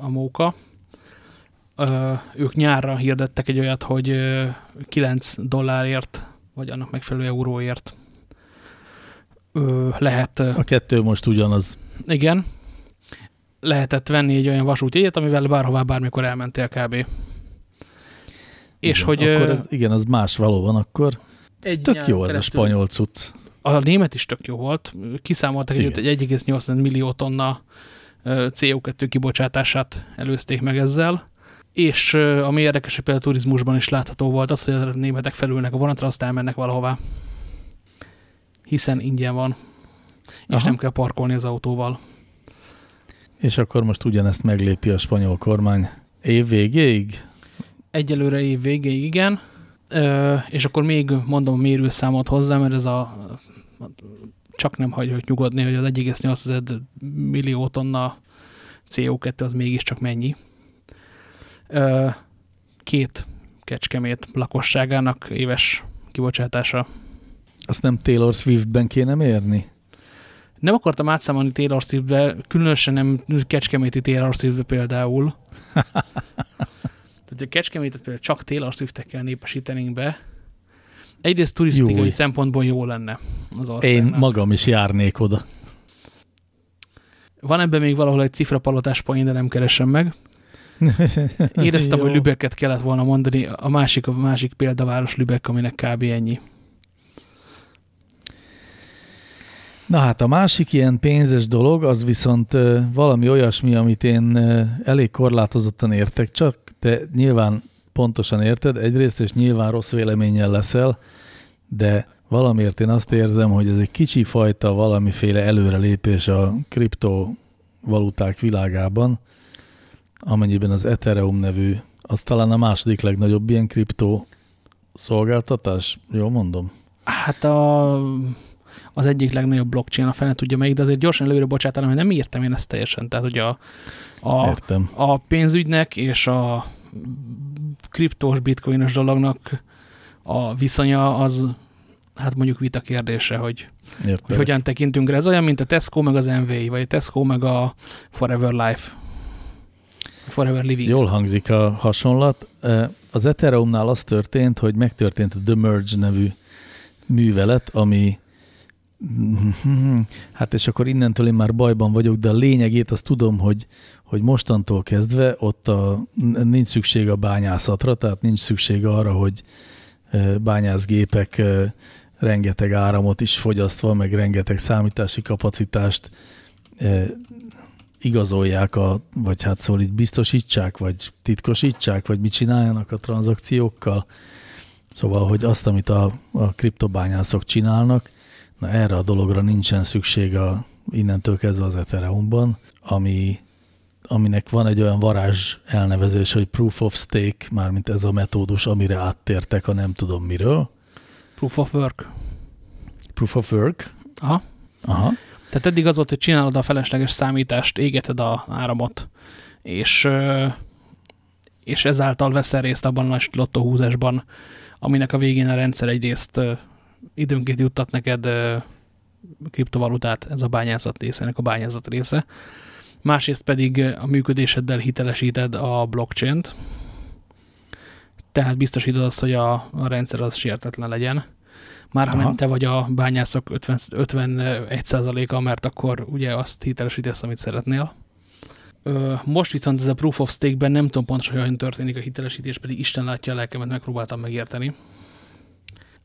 a móka. Ők nyárra hirdettek egy olyat, hogy 9 dollárért, vagy annak megfelelő euróért lehet... A kettő most ugyanaz. Igen. Lehetett venni egy olyan vasútjegyet, amivel bárhová, bármikor elmentél kb. És igen, hogy... Akkor ez, igen, az más valóban, akkor ez tök jó ez a spanyol cucc. A német is tök jó volt. Kiszámoltak egy, egy 1,8 millió tonna CO2 kibocsátását előzték meg ezzel. És ami érdekes, hogy például a turizmusban is látható volt az, hogy a németek felülnek a vonatra, azt elmennek valahová. Hiszen ingyen van. És Aha. nem kell parkolni az autóval. És akkor most ugyanezt meglépi a spanyol kormány év végéig? Egyelőre év végéig igen, és akkor még mondom a mérőszámot hozzá, mert ez a csak nem hagyja nyugodni, hogy az 1,8 millió tonna CO2 az mégiscsak mennyi. Két kecskemét lakosságának éves kibocsátása. Azt nem Taylor Swiftben kéne mérni? Nem akartam átszámolni Taylor Swiftbe, különösen nem Kecskeméti Taylor Swiftbe például. Tehát a Kecskemétet például csak Taylor Swift-ekkel népesítenénk be. Egyrészt turisztikai Júj. szempontból jó lenne az országnak. Én magam is járnék oda. Van ebben még valahol egy cifrapalotás poén, de nem keresem meg. Éreztem, hogy Lübecket kellett volna mondani, a másik, a másik példaváros Lübeck, aminek kb. ennyi. Na hát a másik ilyen pénzes dolog, az viszont valami olyasmi, amit én elég korlátozottan értek, csak te nyilván pontosan érted, egyrészt, és nyilván rossz véleménnyel leszel, de valamiért én azt érzem, hogy ez egy kicsi fajta valamiféle előrelépés a kriptovaluták világában, amennyiben az Ethereum nevű, az talán a második legnagyobb ilyen kriptó szolgáltatás, jól mondom? Hát a az egyik legnagyobb blockchain, a fene tudja melyik, de azért gyorsan előre bocsátanom, hogy nem írtam én ezt teljesen. Tehát, hogy a, a, Értem. a pénzügynek és a kriptós, bitcoinos dolognak a viszonya az, hát mondjuk vita kérdése, hogy, hogy hogyan tekintünk rá. Ez olyan, mint a Tesco meg az NVI, vagy a Tesco meg a Forever Life. Forever Living. Jól hangzik a hasonlat. Az Ethereumnál az történt, hogy megtörtént a The Merge nevű művelet, ami Hát és akkor innentől én már bajban vagyok, de a lényegét azt tudom, hogy, hogy mostantól kezdve ott a, nincs szükség a bányászatra, tehát nincs szükség arra, hogy bányászgépek rengeteg áramot is fogyasztva, meg rengeteg számítási kapacitást igazolják, a, vagy hát szóval így biztosítsák, vagy titkosítsák, vagy mit csináljanak a tranzakciókkal. Szóval, hogy azt, amit a, a kriptobányászok csinálnak, Na erre a dologra nincsen szükség a, innentől kezdve az Ethereumban, ami, aminek van egy olyan varázs elnevezés, hogy Proof of Stake, mármint ez a metódus, amire áttértek a nem tudom miről. Proof of Work. Proof of Work? Aha. Aha. Tehát eddig az volt, hogy csinálod a felesleges számítást, égeted a áramot, és, és ezáltal veszel részt abban a lottóhúzásban, aminek a végén a rendszer egyrészt időnként juttat neked kriptovalutát, ez a bányászat része, ennek a bányászat része. Másrészt pedig a működéseddel hitelesíted a blockchain-t, tehát biztosítod azt, hogy a, a rendszer az sértetlen legyen. Már ha nem te vagy a bányászok 50, 51%-a, mert akkor ugye azt hitelesítesz, amit szeretnél. Most viszont ez a Proof of Stake-ben nem tudom pontosan, hogyan történik a hitelesítés, pedig Isten látja a lelkemet, megpróbáltam megérteni.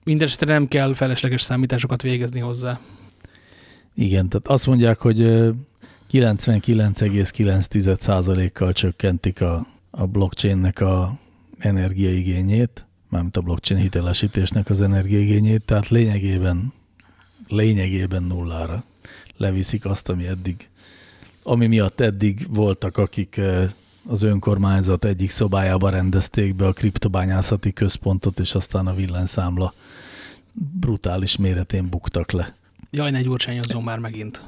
Mindenesetre nem kell felesleges számításokat végezni hozzá. Igen, tehát azt mondják, hogy 99,9%-kal csökkentik a, a blockchainnek a energiaigényét, mármint a blockchain hitelesítésnek az energiaigényét, tehát lényegében, lényegében nullára leviszik azt, ami eddig, ami miatt eddig voltak, akik az önkormányzat egyik szobájába rendezték be a kriptobányászati központot, és aztán a villanyszámla brutális méretén buktak le. Jaj, ne gyurcsányozzon már megint.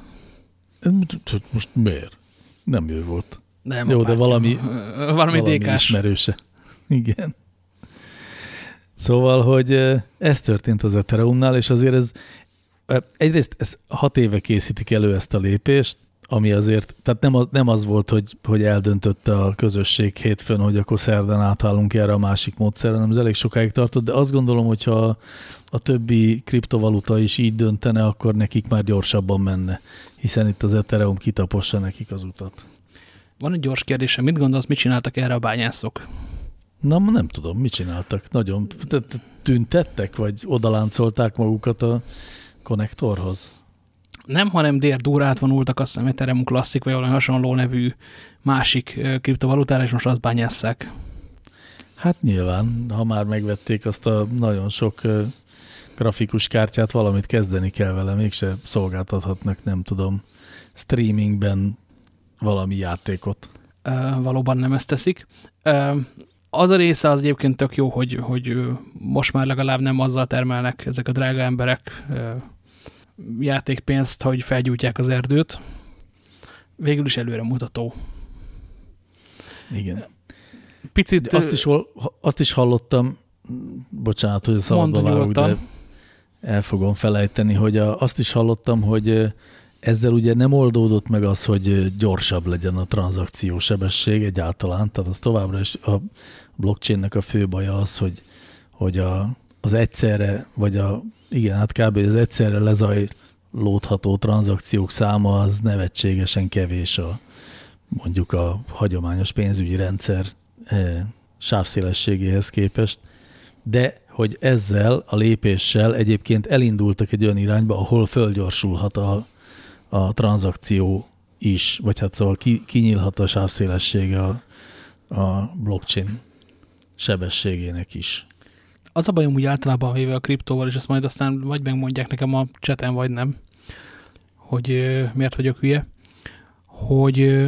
Most miért? Nem ő volt. Nem, Jó, de valami, valami, valami ismerőse. Igen. Szóval, hogy ez történt az Ethereumnál, és azért ez egyrészt ez hat éve készítik elő ezt a lépést, ami azért, tehát nem az, nem az volt, hogy, hogy eldöntötte a közösség hétfőn, hogy akkor szerdán átállunk erre a másik módszerre, hanem ez elég sokáig tartott, de azt gondolom, hogyha a többi kriptovaluta is így döntene, akkor nekik már gyorsabban menne, hiszen itt az Ethereum kitapossa nekik az utat. Van egy gyors kérdésem, mit gondolsz, mit csináltak erre a bányászok? Na, nem tudom, mit csináltak. Nagyon tüntettek, vagy odaláncolták magukat a konnektorhoz? Nem, hanem dér durát vonultak, azt hiszem Ethereum Classic, vagy valami hasonló nevű másik kriptovalutára, és most azt bányásszák. Hát nyilván, ha már megvették azt a nagyon sok grafikus kártyát, valamit kezdeni kell vele, mégse szolgáltathatnak, nem tudom, streamingben valami játékot. Uh, valóban nem ezt teszik. Uh, az a része az egyébként tök jó, hogy, hogy most már legalább nem azzal termelnek ezek a drága emberek játékpénzt, hogy felgyújtják az erdőt. Végül is előre mutató. Igen. Picit... De azt, is, azt is hallottam, bocsánat, hogy a szabadba vágok, de el fogom felejteni, hogy a, azt is hallottam, hogy ezzel ugye nem oldódott meg az, hogy gyorsabb legyen a tranzakció sebesség egyáltalán, tehát az továbbra is a blockchainnek a fő baja az, hogy, hogy a, az egyszerre, vagy a, igen, hát kb. az egyszerre lezajlódható tranzakciók száma az nevetségesen kevés a mondjuk a hagyományos pénzügyi rendszer e, sávszélességéhez képest, de hogy ezzel a lépéssel egyébként elindultak egy olyan irányba, ahol fölgyorsulhat a, a tranzakció is, vagy hát szóval ki, kinyílhat a sávszélessége a, a blockchain sebességének is. Az a bajom úgy általában véve a kriptóval, és ezt majd aztán vagy megmondják nekem a cseten, vagy nem, hogy miért vagyok hülye, hogy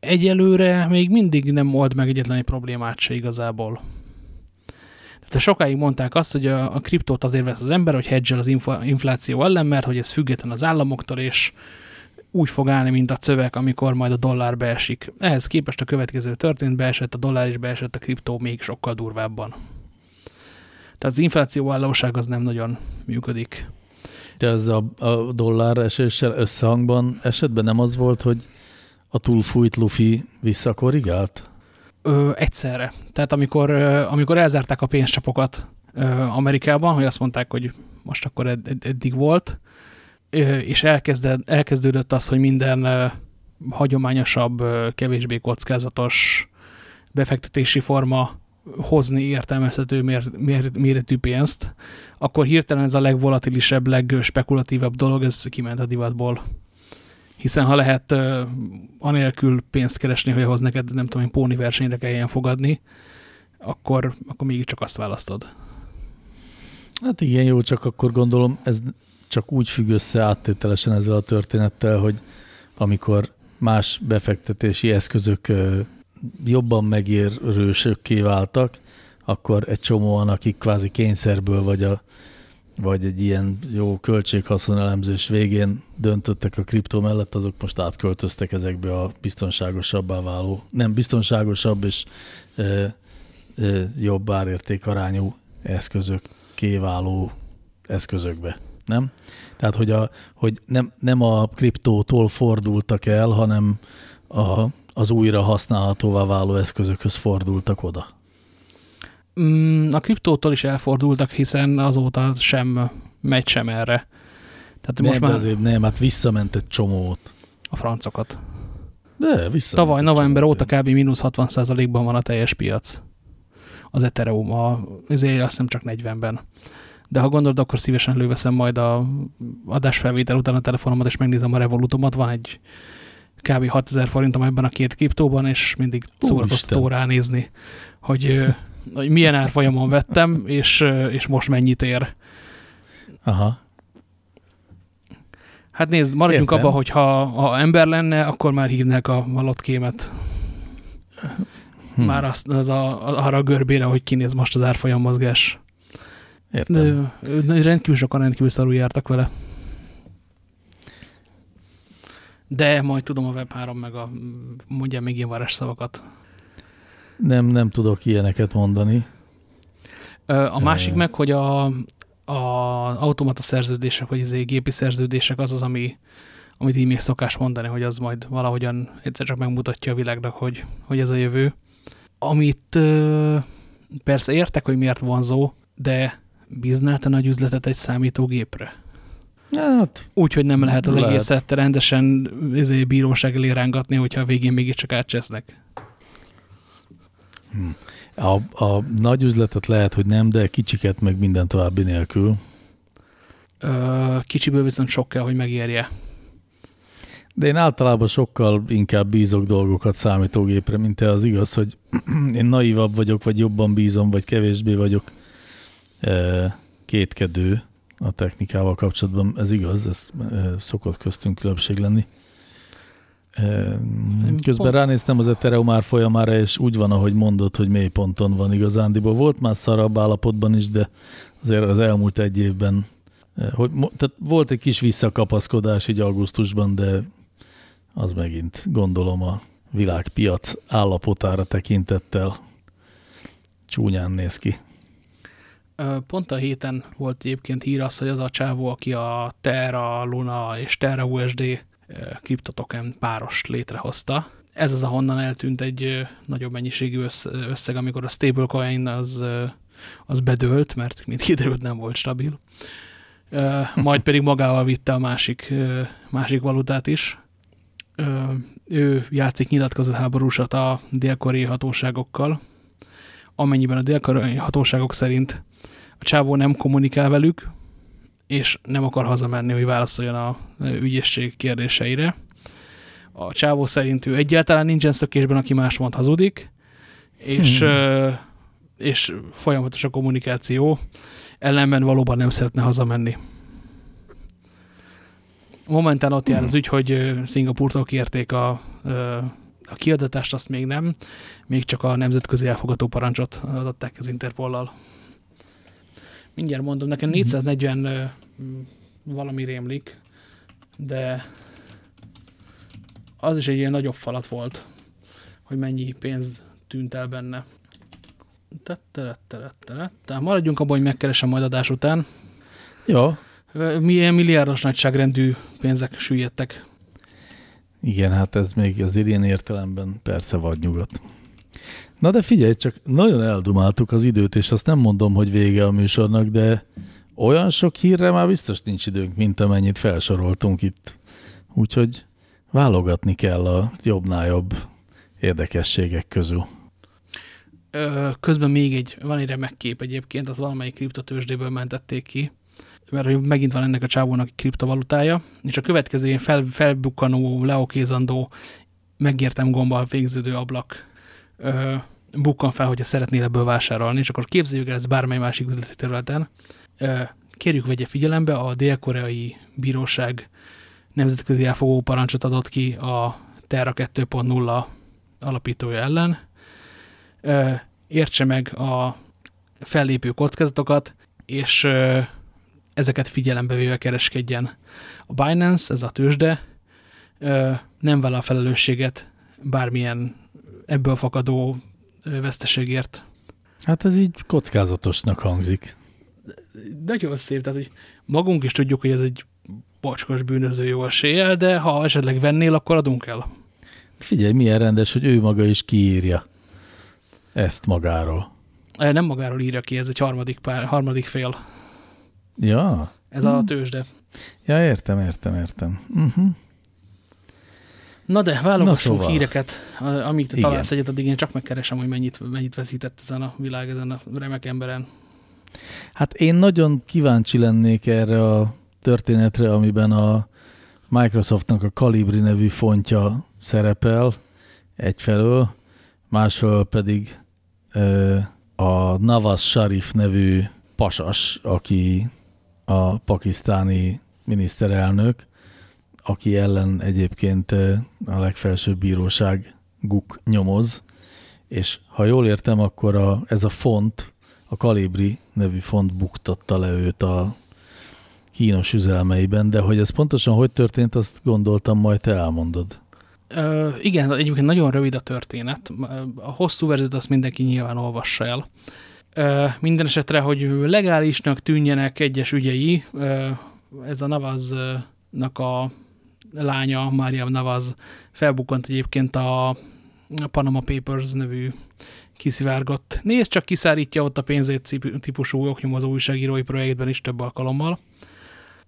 egyelőre még mindig nem old meg egyetlen egy problémát se igazából. Tehát sokáig mondták azt, hogy a, a kriptót azért vesz az ember, hogy hedge az infláció ellen, mert hogy ez független az államoktól, és úgy fog állni, mint a cövek, amikor majd a dollár beesik. Ehhez képest a következő történt, beesett a dollár és beesett a kriptó még sokkal durvábban. Tehát az infláció állóság az nem nagyon működik. De ez a, a dollár eséssel összehangban esetben nem az volt, hogy a túlfújt lufi visszakorrigált? Ö, egyszerre. Tehát amikor, amikor elzárták a pénzcsapokat ö, Amerikában, hogy azt mondták, hogy most akkor ed ed eddig volt, ö, és elkezded, elkezdődött az, hogy minden ö, hagyományosabb, ö, kevésbé kockázatos befektetési forma hozni értelmezhető mér, mér, méretű pénzt, akkor hirtelen ez a legvolatilisebb, legspekulatívabb dolog, ez kiment a divatból hiszen ha lehet uh, anélkül pénzt keresni, hogy ahhoz neked nem tudom, póni versenyre kelljen fogadni, akkor, akkor mégiscsak azt választod. Hát igen, jó, csak akkor gondolom ez csak úgy függ össze áttételesen ezzel a történettel, hogy amikor más befektetési eszközök jobban megérősökké váltak, akkor egy csomóan, akik kvázi kényszerből vagy a vagy egy ilyen jó költséghaszon elemzés végén döntöttek a kriptó mellett, azok most átköltöztek ezekbe a biztonságosabbá váló, nem biztonságosabb és e, e, jobb árértékarányú eszközök kéváló eszközökbe, nem? Tehát, hogy, a, hogy nem, nem a kriptótól fordultak el, hanem a, az újra használhatóvá váló eszközökhöz fordultak oda. Mm, a kriptótól is elfordultak, hiszen azóta sem megy sem erre. Tehát nem, most már azért nem, hát visszament egy csomót. A francokat. De vissza. Tavaly november óta kb. mínusz 60%-ban van a teljes piac. Az Ethereum, a, ezért azt hiszem csak 40-ben. De ha gondolod, akkor szívesen előveszem majd a adásfelvétel után a telefonomat, és megnézem a Revolutomat. Van egy kb. 6000 forintom ebben a két kriptóban, és mindig szórakoztató ránézni, hogy hogy milyen árfolyamon vettem, és, és most mennyit ér. Aha. Hát nézd, maradjunk abban, hogy ha, ha ember lenne, akkor már hívnák a, valotkémet. Hmm. Már azt, az a, arra a görbére, hogy kinéz most az árfolyam mozgás. Értem. De, de rendkívül sokan rendkívül szarul jártak vele. De majd tudom a Web3 meg a mondja még ilyen varázs szavakat. Nem, nem tudok ilyeneket mondani. A másik meg, hogy a, a automata szerződések, vagy az gépi szerződések az az, ami, amit így még szokás mondani, hogy az majd valahogyan egyszer csak megmutatja a világnak, hogy, hogy ez a jövő. Amit persze értek, hogy miért vonzó, de bíznál te nagy üzletet egy számítógépre? Hát, Úgy, hogy nem lehet az lehet. egészet rendesen ezért bíróság elé rángatni, hogyha a végén mégiscsak átcsesznek. A, a nagy üzletet lehet, hogy nem, de kicsiket meg minden további nélkül. Ö, kicsiből viszont sok kell, hogy megérje. De én általában sokkal inkább bízok dolgokat számítógépre, mint te az igaz, hogy én naívabb vagyok, vagy jobban bízom, vagy kevésbé vagyok kétkedő a technikával kapcsolatban. Ez igaz, ez szokott köztünk különbség lenni. Közben Pont. ránéztem az Ethereum árfolyamára, és úgy van, ahogy mondod, hogy mély ponton van igazándiból. Volt már szarabb állapotban is, de azért az elmúlt egy évben, hogy, tehát volt egy kis visszakapaszkodás így augusztusban, de az megint gondolom a világpiac állapotára tekintettel csúnyán néz ki. Pont a héten volt egyébként hír az, hogy az a csávó, aki a Terra, Luna és Terra USD kriptotoken párost létrehozta. Ez az, ahonnan eltűnt egy nagyobb mennyiségű összeg, amikor a stablecoin az, az bedőlt, mert mint kiderült nem volt stabil. Majd pedig magával vitte a másik, másik valutát is. Ő játszik nyilatkozott háborúsat a dél-koreai hatóságokkal, amennyiben a dél-koreai hatóságok szerint a csávó nem kommunikál velük, és nem akar hazamenni, hogy válaszoljon a ügyészség kérdéseire. A csávó szerint ő egyáltalán nincsen szökésben, aki más mond hazudik, és, hmm. és folyamatos a kommunikáció, ellenben valóban nem szeretne hazamenni. Momentán ott jár az ügy, hogy Szingapurtól kérték a, a kiadatást, azt még nem, még csak a nemzetközi elfogató parancsot adották az Interpollal. Mindjárt mondom, nekem 440 valami rémlik, de az is egy ilyen nagyobb falat volt, hogy mennyi pénz tűnt el benne. Tehát maradjunk abban, hogy megkeresem majd adás után. Jó. Milyen milliárdos nagyságrendű pénzek süllyedtek. Igen, hát ez még az ilyen értelemben persze vagy nyugat. Na de figyelj, csak nagyon eldumáltuk az időt, és azt nem mondom, hogy vége a műsornak, de olyan sok hírre már biztos nincs időnk, mint amennyit felsoroltunk itt. Úgyhogy válogatni kell a jobbnál jobb érdekességek közül. Közben még egy, van egy remek kép egyébként, az valamelyik kriptotősdéből mentették ki, mert megint van ennek a csávónak kriptovalutája, és a következő ilyen fel, felbukkanó, leokézandó, megértem gombbal végződő ablak ö, bukkan fel, hogyha szeretnél ebből vásárolni, és akkor képzeljük el ezt bármely másik üzleti területen. Kérjük vegye figyelembe, a dél-koreai bíróság nemzetközi elfogó parancsot adott ki a Terra 2.0 alapítója ellen. Értse meg a fellépő kockázatokat, és ezeket figyelembe véve kereskedjen. A Binance, ez a tőzsde, nem vele a felelősséget bármilyen ebből fakadó veszteségért. Hát ez így kockázatosnak hangzik. Nagyon szép, tehát hogy magunk is tudjuk, hogy ez egy bocskos bűnöző jó eséllyel, de ha esetleg vennél, akkor adunk el. Figyelj, milyen rendes, hogy ő maga is kiírja ezt magáról. Nem magáról írja ki, ez egy harmadik, pár, harmadik fél. Ja. Ez hmm. a tőzsde. Ja, értem, értem, értem. Uh mhm. -huh. Na de válogassunk Na szóval. híreket, amíg te találsz egyet, addig én csak megkeresem, hogy mennyit, mennyit veszített ezen a világ, ezen a remek emberen. Hát én nagyon kíváncsi lennék erre a történetre, amiben a Microsoftnak a Calibri nevű fontja szerepel egyfelől, másfelől pedig a Navas Sharif nevű pasas, aki a pakisztáni miniszterelnök, aki ellen egyébként eh, a legfelsőbb bíróság guk nyomoz, és ha jól értem, akkor a, ez a font, a Kalibri nevű font buktatta le őt a kínos üzelmeiben, de hogy ez pontosan hogy történt, azt gondoltam, majd te elmondod. Ö, igen, egyébként nagyon rövid a történet. A hosszú verziót azt mindenki nyilván olvassa el. Ö, minden esetre, hogy legálisnak tűnjenek egyes ügyei, ö, ez a Navaznak a lánya, Mária Navaz felbukkant egyébként a Panama Papers nevű kiszivárgott. Nézd, csak kiszárítja ott a pénzét típusú oknyomozó újságírói projektben is több alkalommal.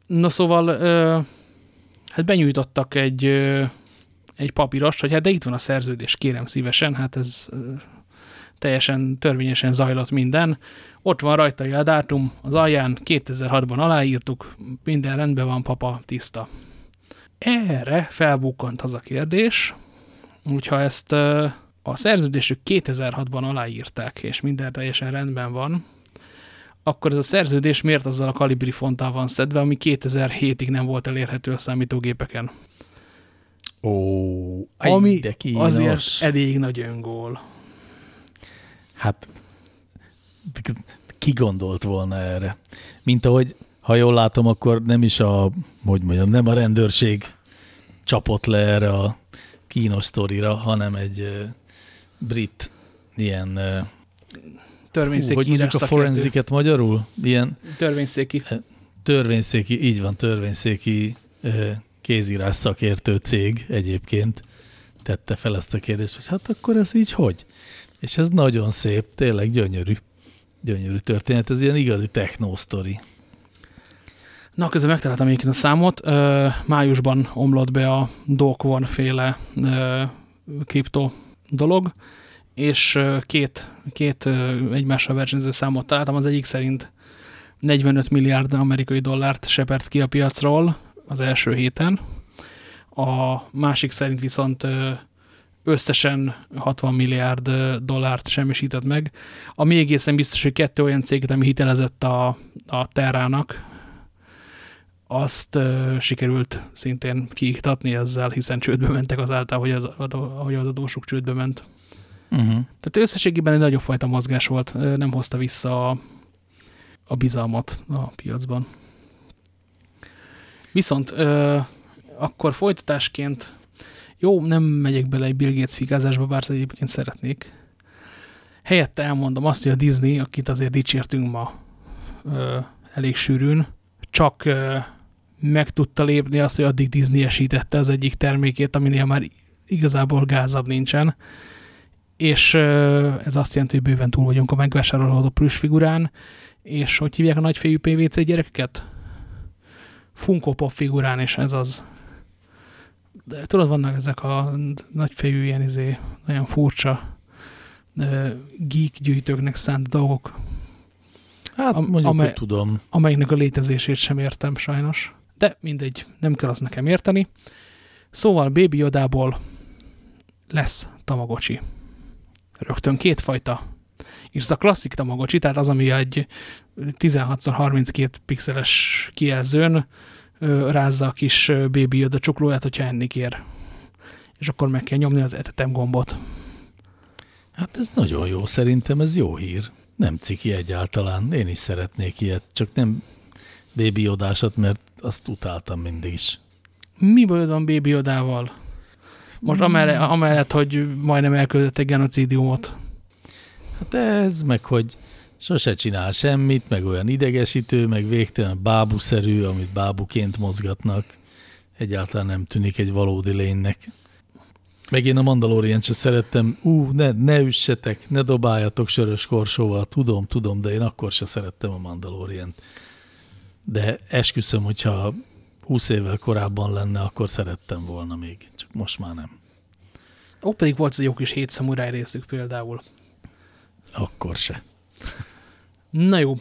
Na szóval, hát benyújtottak egy, egy papírost, hogy hát de itt van a szerződés, kérem szívesen, hát ez teljesen törvényesen zajlott minden. Ott van rajta a dátum, az alján 2006-ban aláírtuk, minden rendben van, papa, tiszta. Erre felbukkant az a kérdés, hogyha ezt a szerződésük 2006-ban aláírták, és minden teljesen rendben van, akkor ez a szerződés miért azzal a kalibri fonttal van szedve, ami 2007-ig nem volt elérhető a számítógépeken? Ó, ami azért elég nagy öngól. Hát ki gondolt volna erre? Mint ahogy, ha jól látom, akkor nem is a, hogy mondjam, nem a rendőrség csapott le erre a kínos sztorira, hanem egy uh, brit ilyen uh, törvényszéki hú, hogy mondjuk a forenziket magyarul? Ilyen törvényszéki. Törvényszéki, így van, törvényszéki uh, kézírás szakértő cég egyébként tette fel ezt a kérdést, hogy hát akkor ez így hogy? És ez nagyon szép, tényleg gyönyörű, gyönyörű történet, ez ilyen igazi techno-sztori. Na, közben megtaláltam egyébként a számot. Ö, májusban omlott be a Doc One féle ö, kripto dolog, és két, két egymással versenyző számot találtam. Az egyik szerint 45 milliárd amerikai dollárt sepert ki a piacról az első héten. A másik szerint viszont összesen 60 milliárd dollárt semmisített meg. Ami egészen biztos, hogy kettő olyan céget, ami hitelezett a, a Terrának, azt uh, sikerült szintén kiiktatni ezzel, hiszen csődbe mentek azáltal, hogy az, hogy az adósuk csődbe ment. Uh -huh. Tehát összességében egy nagyobb fajta mozgás volt, nem hozta vissza a, a bizalmat a piacban. Viszont uh, akkor folytatásként, jó, nem megyek bele egy Bill Gates fikázásba, bár egyébként szeretnék. Helyette elmondom azt, hogy a Disney, akit azért dicsértünk ma uh, elég sűrűn, csak meg tudta lépni azt, hogy addig Disney-esítette az egyik termékét, aminél már igazából gázabb nincsen. És ez azt jelenti, hogy bőven túl vagyunk a megvásárolható plusz figurán, és hogy hívják a nagyfejű PVC gyerekeket? Funko Pop figurán, és ez az. De tudod, vannak ezek a nagyfejű ilyen izé, nagyon furcsa geek gyűjtőknek szánt dolgok. Hát mondjuk, amely, hogy tudom. Amelynek a létezését sem értem sajnos. De mindegy, nem kell azt nekem érteni. Szóval Baby Yodából lesz Tamagocsi. Rögtön kétfajta. És ez a klasszik Tamagocsi, tehát az, ami egy 16x32 pixeles kijelzőn rázza a kis Baby Yoda csuklóját, hogyha enni kér. És akkor meg kell nyomni az etetem gombot. Hát ez nagyon jó, szerintem ez jó hír. Nem ciki egyáltalán, én is szeretnék ilyet, csak nem Baby Yodásat, mert azt utáltam mindig is. Mi bajod van Baby Yodával? Most hmm. amellett, amellett, hogy majdnem elkövetett egy genocidiumot. Hát ez, meg hogy sose csinál semmit, meg olyan idegesítő, meg végtelen bábuszerű, amit bábuként mozgatnak. Egyáltalán nem tűnik egy valódi lénynek. Meg én a Mandalorian se szerettem, ú, ne, ne üssetek, ne dobáljatok sörös korsóval, tudom, tudom, de én akkor se szerettem a Mandalorian de esküszöm, hogyha 20 évvel korábban lenne, akkor szerettem volna még, csak most már nem. Ó, pedig volt egy jó kis hét szamuráj részük például. Akkor se. Na jó,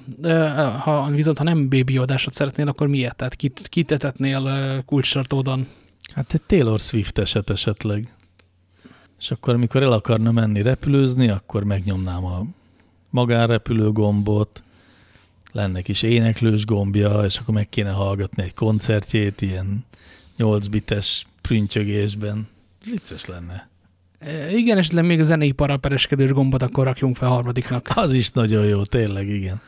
ha, viszont ha nem bébi adásot szeretnél, akkor miért? Tehát kit, kitetetnél kulcstartódon? Hát egy Taylor Swift eset esetleg. És akkor, amikor el akarna menni repülőzni, akkor megnyomnám a magánrepülő gombot, lenne kis éneklős gombja, és akkor meg kéne hallgatni egy koncertjét ilyen 8 bites prüntjögésben. Vicces lenne. E, igen, és még a zenei parapereskedős gombot akkor rakjunk fel harmadiknak. Az is nagyon jó, tényleg, igen.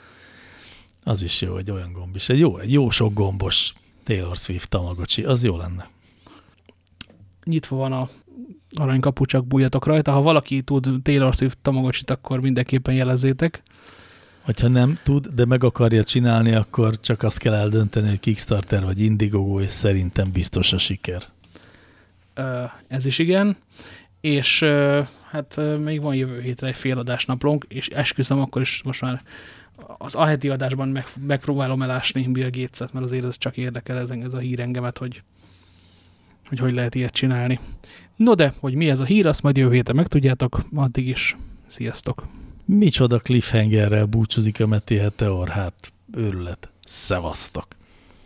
Az is jó, egy olyan gomb is. Egy jó, egy jó sok gombos Taylor Swift tamagocsi, az jó lenne. Nyitva van a aranykapu, csak bújjatok rajta. Ha valaki tud Taylor Swift tamagocsit, akkor mindenképpen jelezzétek. Hogyha nem tud, de meg akarja csinálni, akkor csak azt kell eldönteni, hogy Kickstarter vagy Indiegogo, és szerintem biztos a siker. Ez is igen, és hát még van jövő hétre egy féladás naplónk, és esküszöm, akkor is most már az aheti adásban meg, megpróbálom elásni Bill Gates-et, mert azért ez csak érdekel ez, ez a hír engemet, hogy, hogy hogy lehet ilyet csinálni. No de, hogy mi ez a hír, azt majd jövő héten megtudjátok, addig is sziasztok! Micsoda cliffhangerrel búcsúzik a Meti Heteor, hát őrület. Szevasztok!